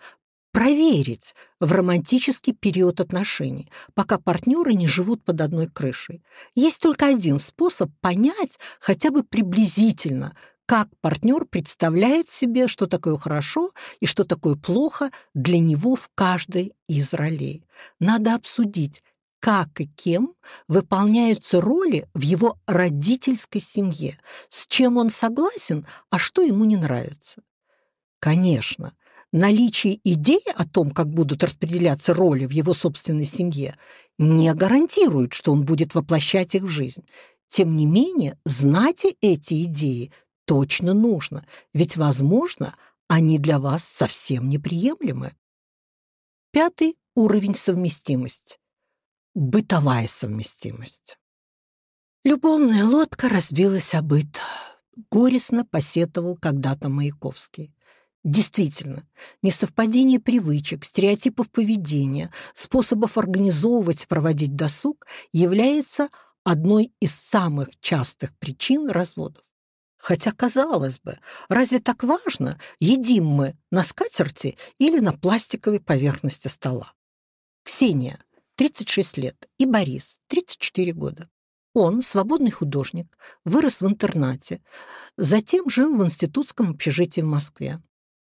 проверить в романтический период отношений, пока партнеры не живут под одной крышей. Есть только один способ понять хотя бы приблизительно, как партнер представляет себе, что такое хорошо и что такое плохо для него в каждой из ролей. Надо обсудить, как и кем выполняются роли в его родительской семье, с чем он согласен, а что ему не нравится. Конечно, наличие идеи о том, как будут распределяться роли в его собственной семье, не гарантирует, что он будет воплощать их в жизнь. Тем не менее, знать эти идеи точно нужно, ведь, возможно, они для вас совсем неприемлемы. Пятый уровень совместимости. Бытовая совместимость. Любовная лодка разбилась о быт. Горестно посетовал когда-то Маяковский. Действительно, несовпадение привычек, стереотипов поведения, способов организовывать проводить досуг является одной из самых частых причин разводов. Хотя, казалось бы, разве так важно, едим мы на скатерти или на пластиковой поверхности стола? Ксения, 36 лет, и Борис, 34 года. Он, свободный художник, вырос в интернате, затем жил в институтском общежитии в Москве.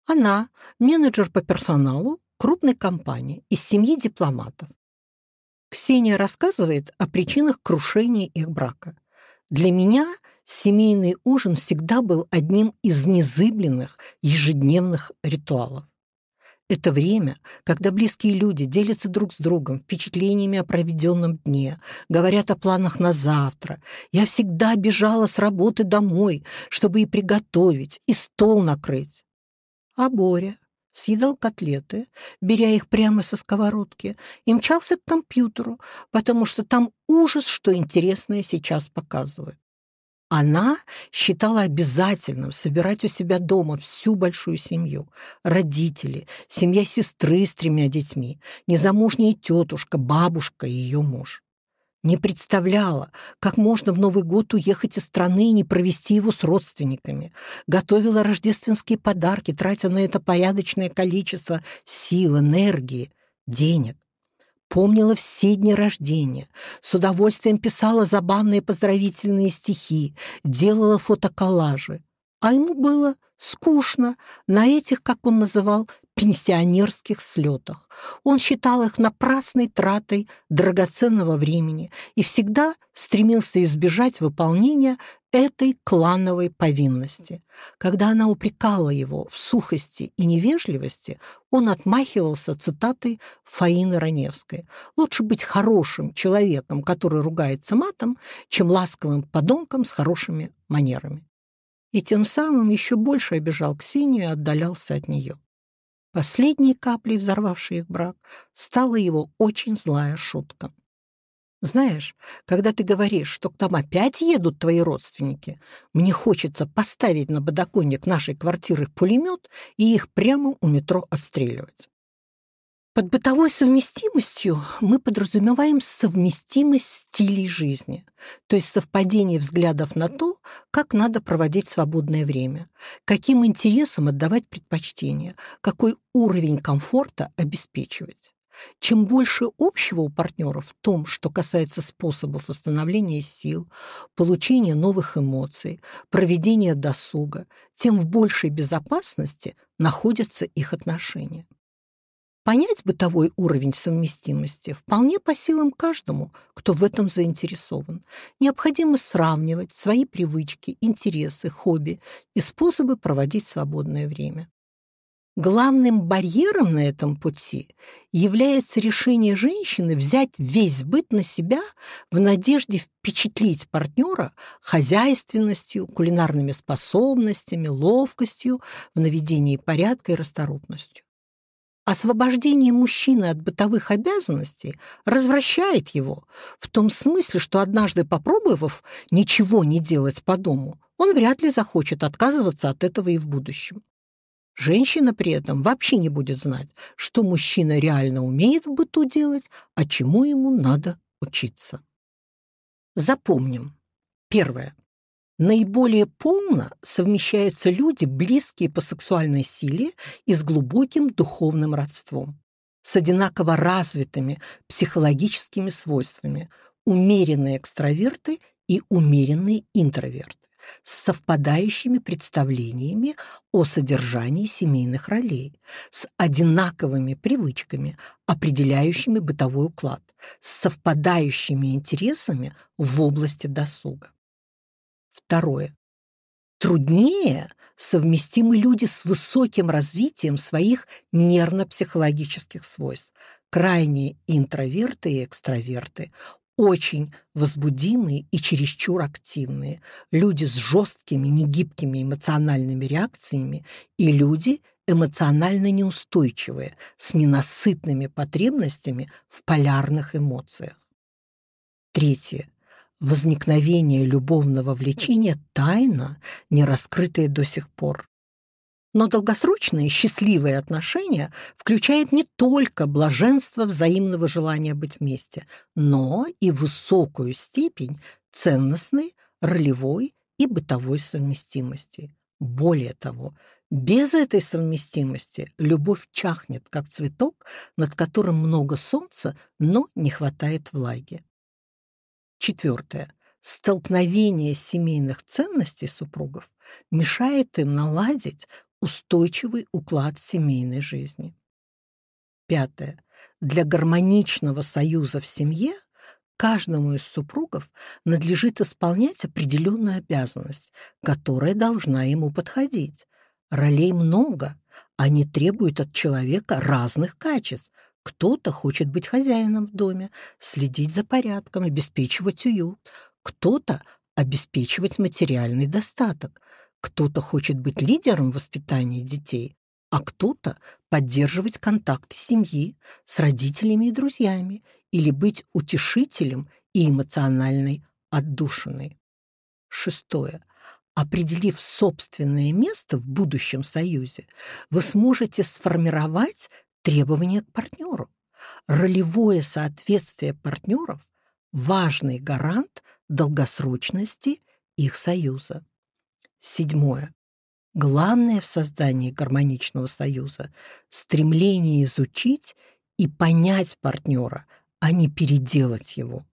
Она – менеджер по персоналу крупной компании из семьи дипломатов. Ксения рассказывает о причинах крушения их брака. Для меня семейный ужин всегда был одним из незыблемых ежедневных ритуалов. Это время, когда близкие люди делятся друг с другом впечатлениями о проведенном дне, говорят о планах на завтра. Я всегда бежала с работы домой, чтобы и приготовить, и стол накрыть. А Боря съедал котлеты, беря их прямо со сковородки, и мчался к компьютеру, потому что там ужас, что интересное сейчас показывают. Она считала обязательным собирать у себя дома всю большую семью. Родители, семья сестры с тремя детьми, незамужняя тетушка, бабушка и ее муж. Не представляла, как можно в Новый год уехать из страны и не провести его с родственниками. Готовила рождественские подарки, тратя на это порядочное количество сил, энергии, денег. Помнила все дни рождения, с удовольствием писала забавные поздравительные стихи, делала фотоколлажи. А ему было скучно на этих, как он называл, пенсионерских слетах. Он считал их напрасной тратой драгоценного времени и всегда стремился избежать выполнения этой клановой повинности. Когда она упрекала его в сухости и невежливости, он отмахивался цитатой Фаины Раневской. «Лучше быть хорошим человеком, который ругается матом, чем ласковым подонком с хорошими манерами». И тем самым еще больше обижал Ксению и отдалялся от нее. Последней каплей, взорвавшей их брак, стала его очень злая шутка. Знаешь, когда ты говоришь, что к нам опять едут твои родственники, мне хочется поставить на подоконник нашей квартиры пулемет и их прямо у метро отстреливать. Под бытовой совместимостью мы подразумеваем совместимость стилей жизни, то есть совпадение взглядов на то, как надо проводить свободное время, каким интересам отдавать предпочтение, какой уровень комфорта обеспечивать. Чем больше общего у партнера в том, что касается способов восстановления сил, получения новых эмоций, проведения досуга, тем в большей безопасности находятся их отношения. Понять бытовой уровень совместимости вполне по силам каждому, кто в этом заинтересован. Необходимо сравнивать свои привычки, интересы, хобби и способы проводить свободное время. Главным барьером на этом пути является решение женщины взять весь быт на себя в надежде впечатлить партнера хозяйственностью, кулинарными способностями, ловкостью в наведении порядка и расторопностью. Освобождение мужчины от бытовых обязанностей развращает его в том смысле, что однажды попробовав ничего не делать по дому, он вряд ли захочет отказываться от этого и в будущем. Женщина при этом вообще не будет знать, что мужчина реально умеет в быту делать, а чему ему надо учиться. Запомним. Первое. Наиболее полно совмещаются люди, близкие по сексуальной силе и с глубоким духовным родством, с одинаково развитыми психологическими свойствами, умеренные экстраверты и умеренные интроверты с совпадающими представлениями о содержании семейных ролей, с одинаковыми привычками, определяющими бытовой уклад, с совпадающими интересами в области досуга. Второе. Труднее совместимы люди с высоким развитием своих нервно-психологических свойств, крайние интроверты и экстраверты, очень возбудимые и чересчур активные, люди с жесткими, негибкими эмоциональными реакциями и люди эмоционально неустойчивые, с ненасытными потребностями в полярных эмоциях. Третье. Возникновение любовного влечения тайна, не раскрытая до сих пор. Но долгосрочные счастливые отношения включают не только блаженство взаимного желания быть вместе, но и высокую степень ценностной, ролевой и бытовой совместимости. Более того, без этой совместимости любовь чахнет, как цветок, над которым много солнца, но не хватает влаги. Четвертое. Столкновение семейных ценностей супругов мешает им наладить устойчивый уклад семейной жизни. Пятое. Для гармоничного союза в семье каждому из супругов надлежит исполнять определенную обязанность, которая должна ему подходить. Ролей много, они требуют от человека разных качеств. Кто-то хочет быть хозяином в доме, следить за порядком, обеспечивать уют. Кто-то обеспечивать материальный достаток. Кто-то хочет быть лидером в воспитании детей, а кто-то поддерживать контакты семьи с родителями и друзьями или быть утешителем и эмоциональной отдушиной. Шестое. Определив собственное место в будущем союзе, вы сможете сформировать требования к партнеру. Ролевое соответствие партнеров – важный гарант долгосрочности их союза. Седьмое. Главное в создании гармоничного союза – стремление изучить и понять партнера, а не переделать его.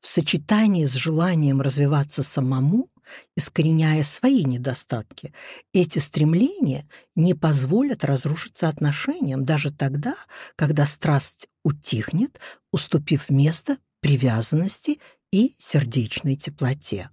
В сочетании с желанием развиваться самому, искореняя свои недостатки, эти стремления не позволят разрушиться отношениям даже тогда, когда страсть утихнет, уступив место привязанности и сердечной теплоте.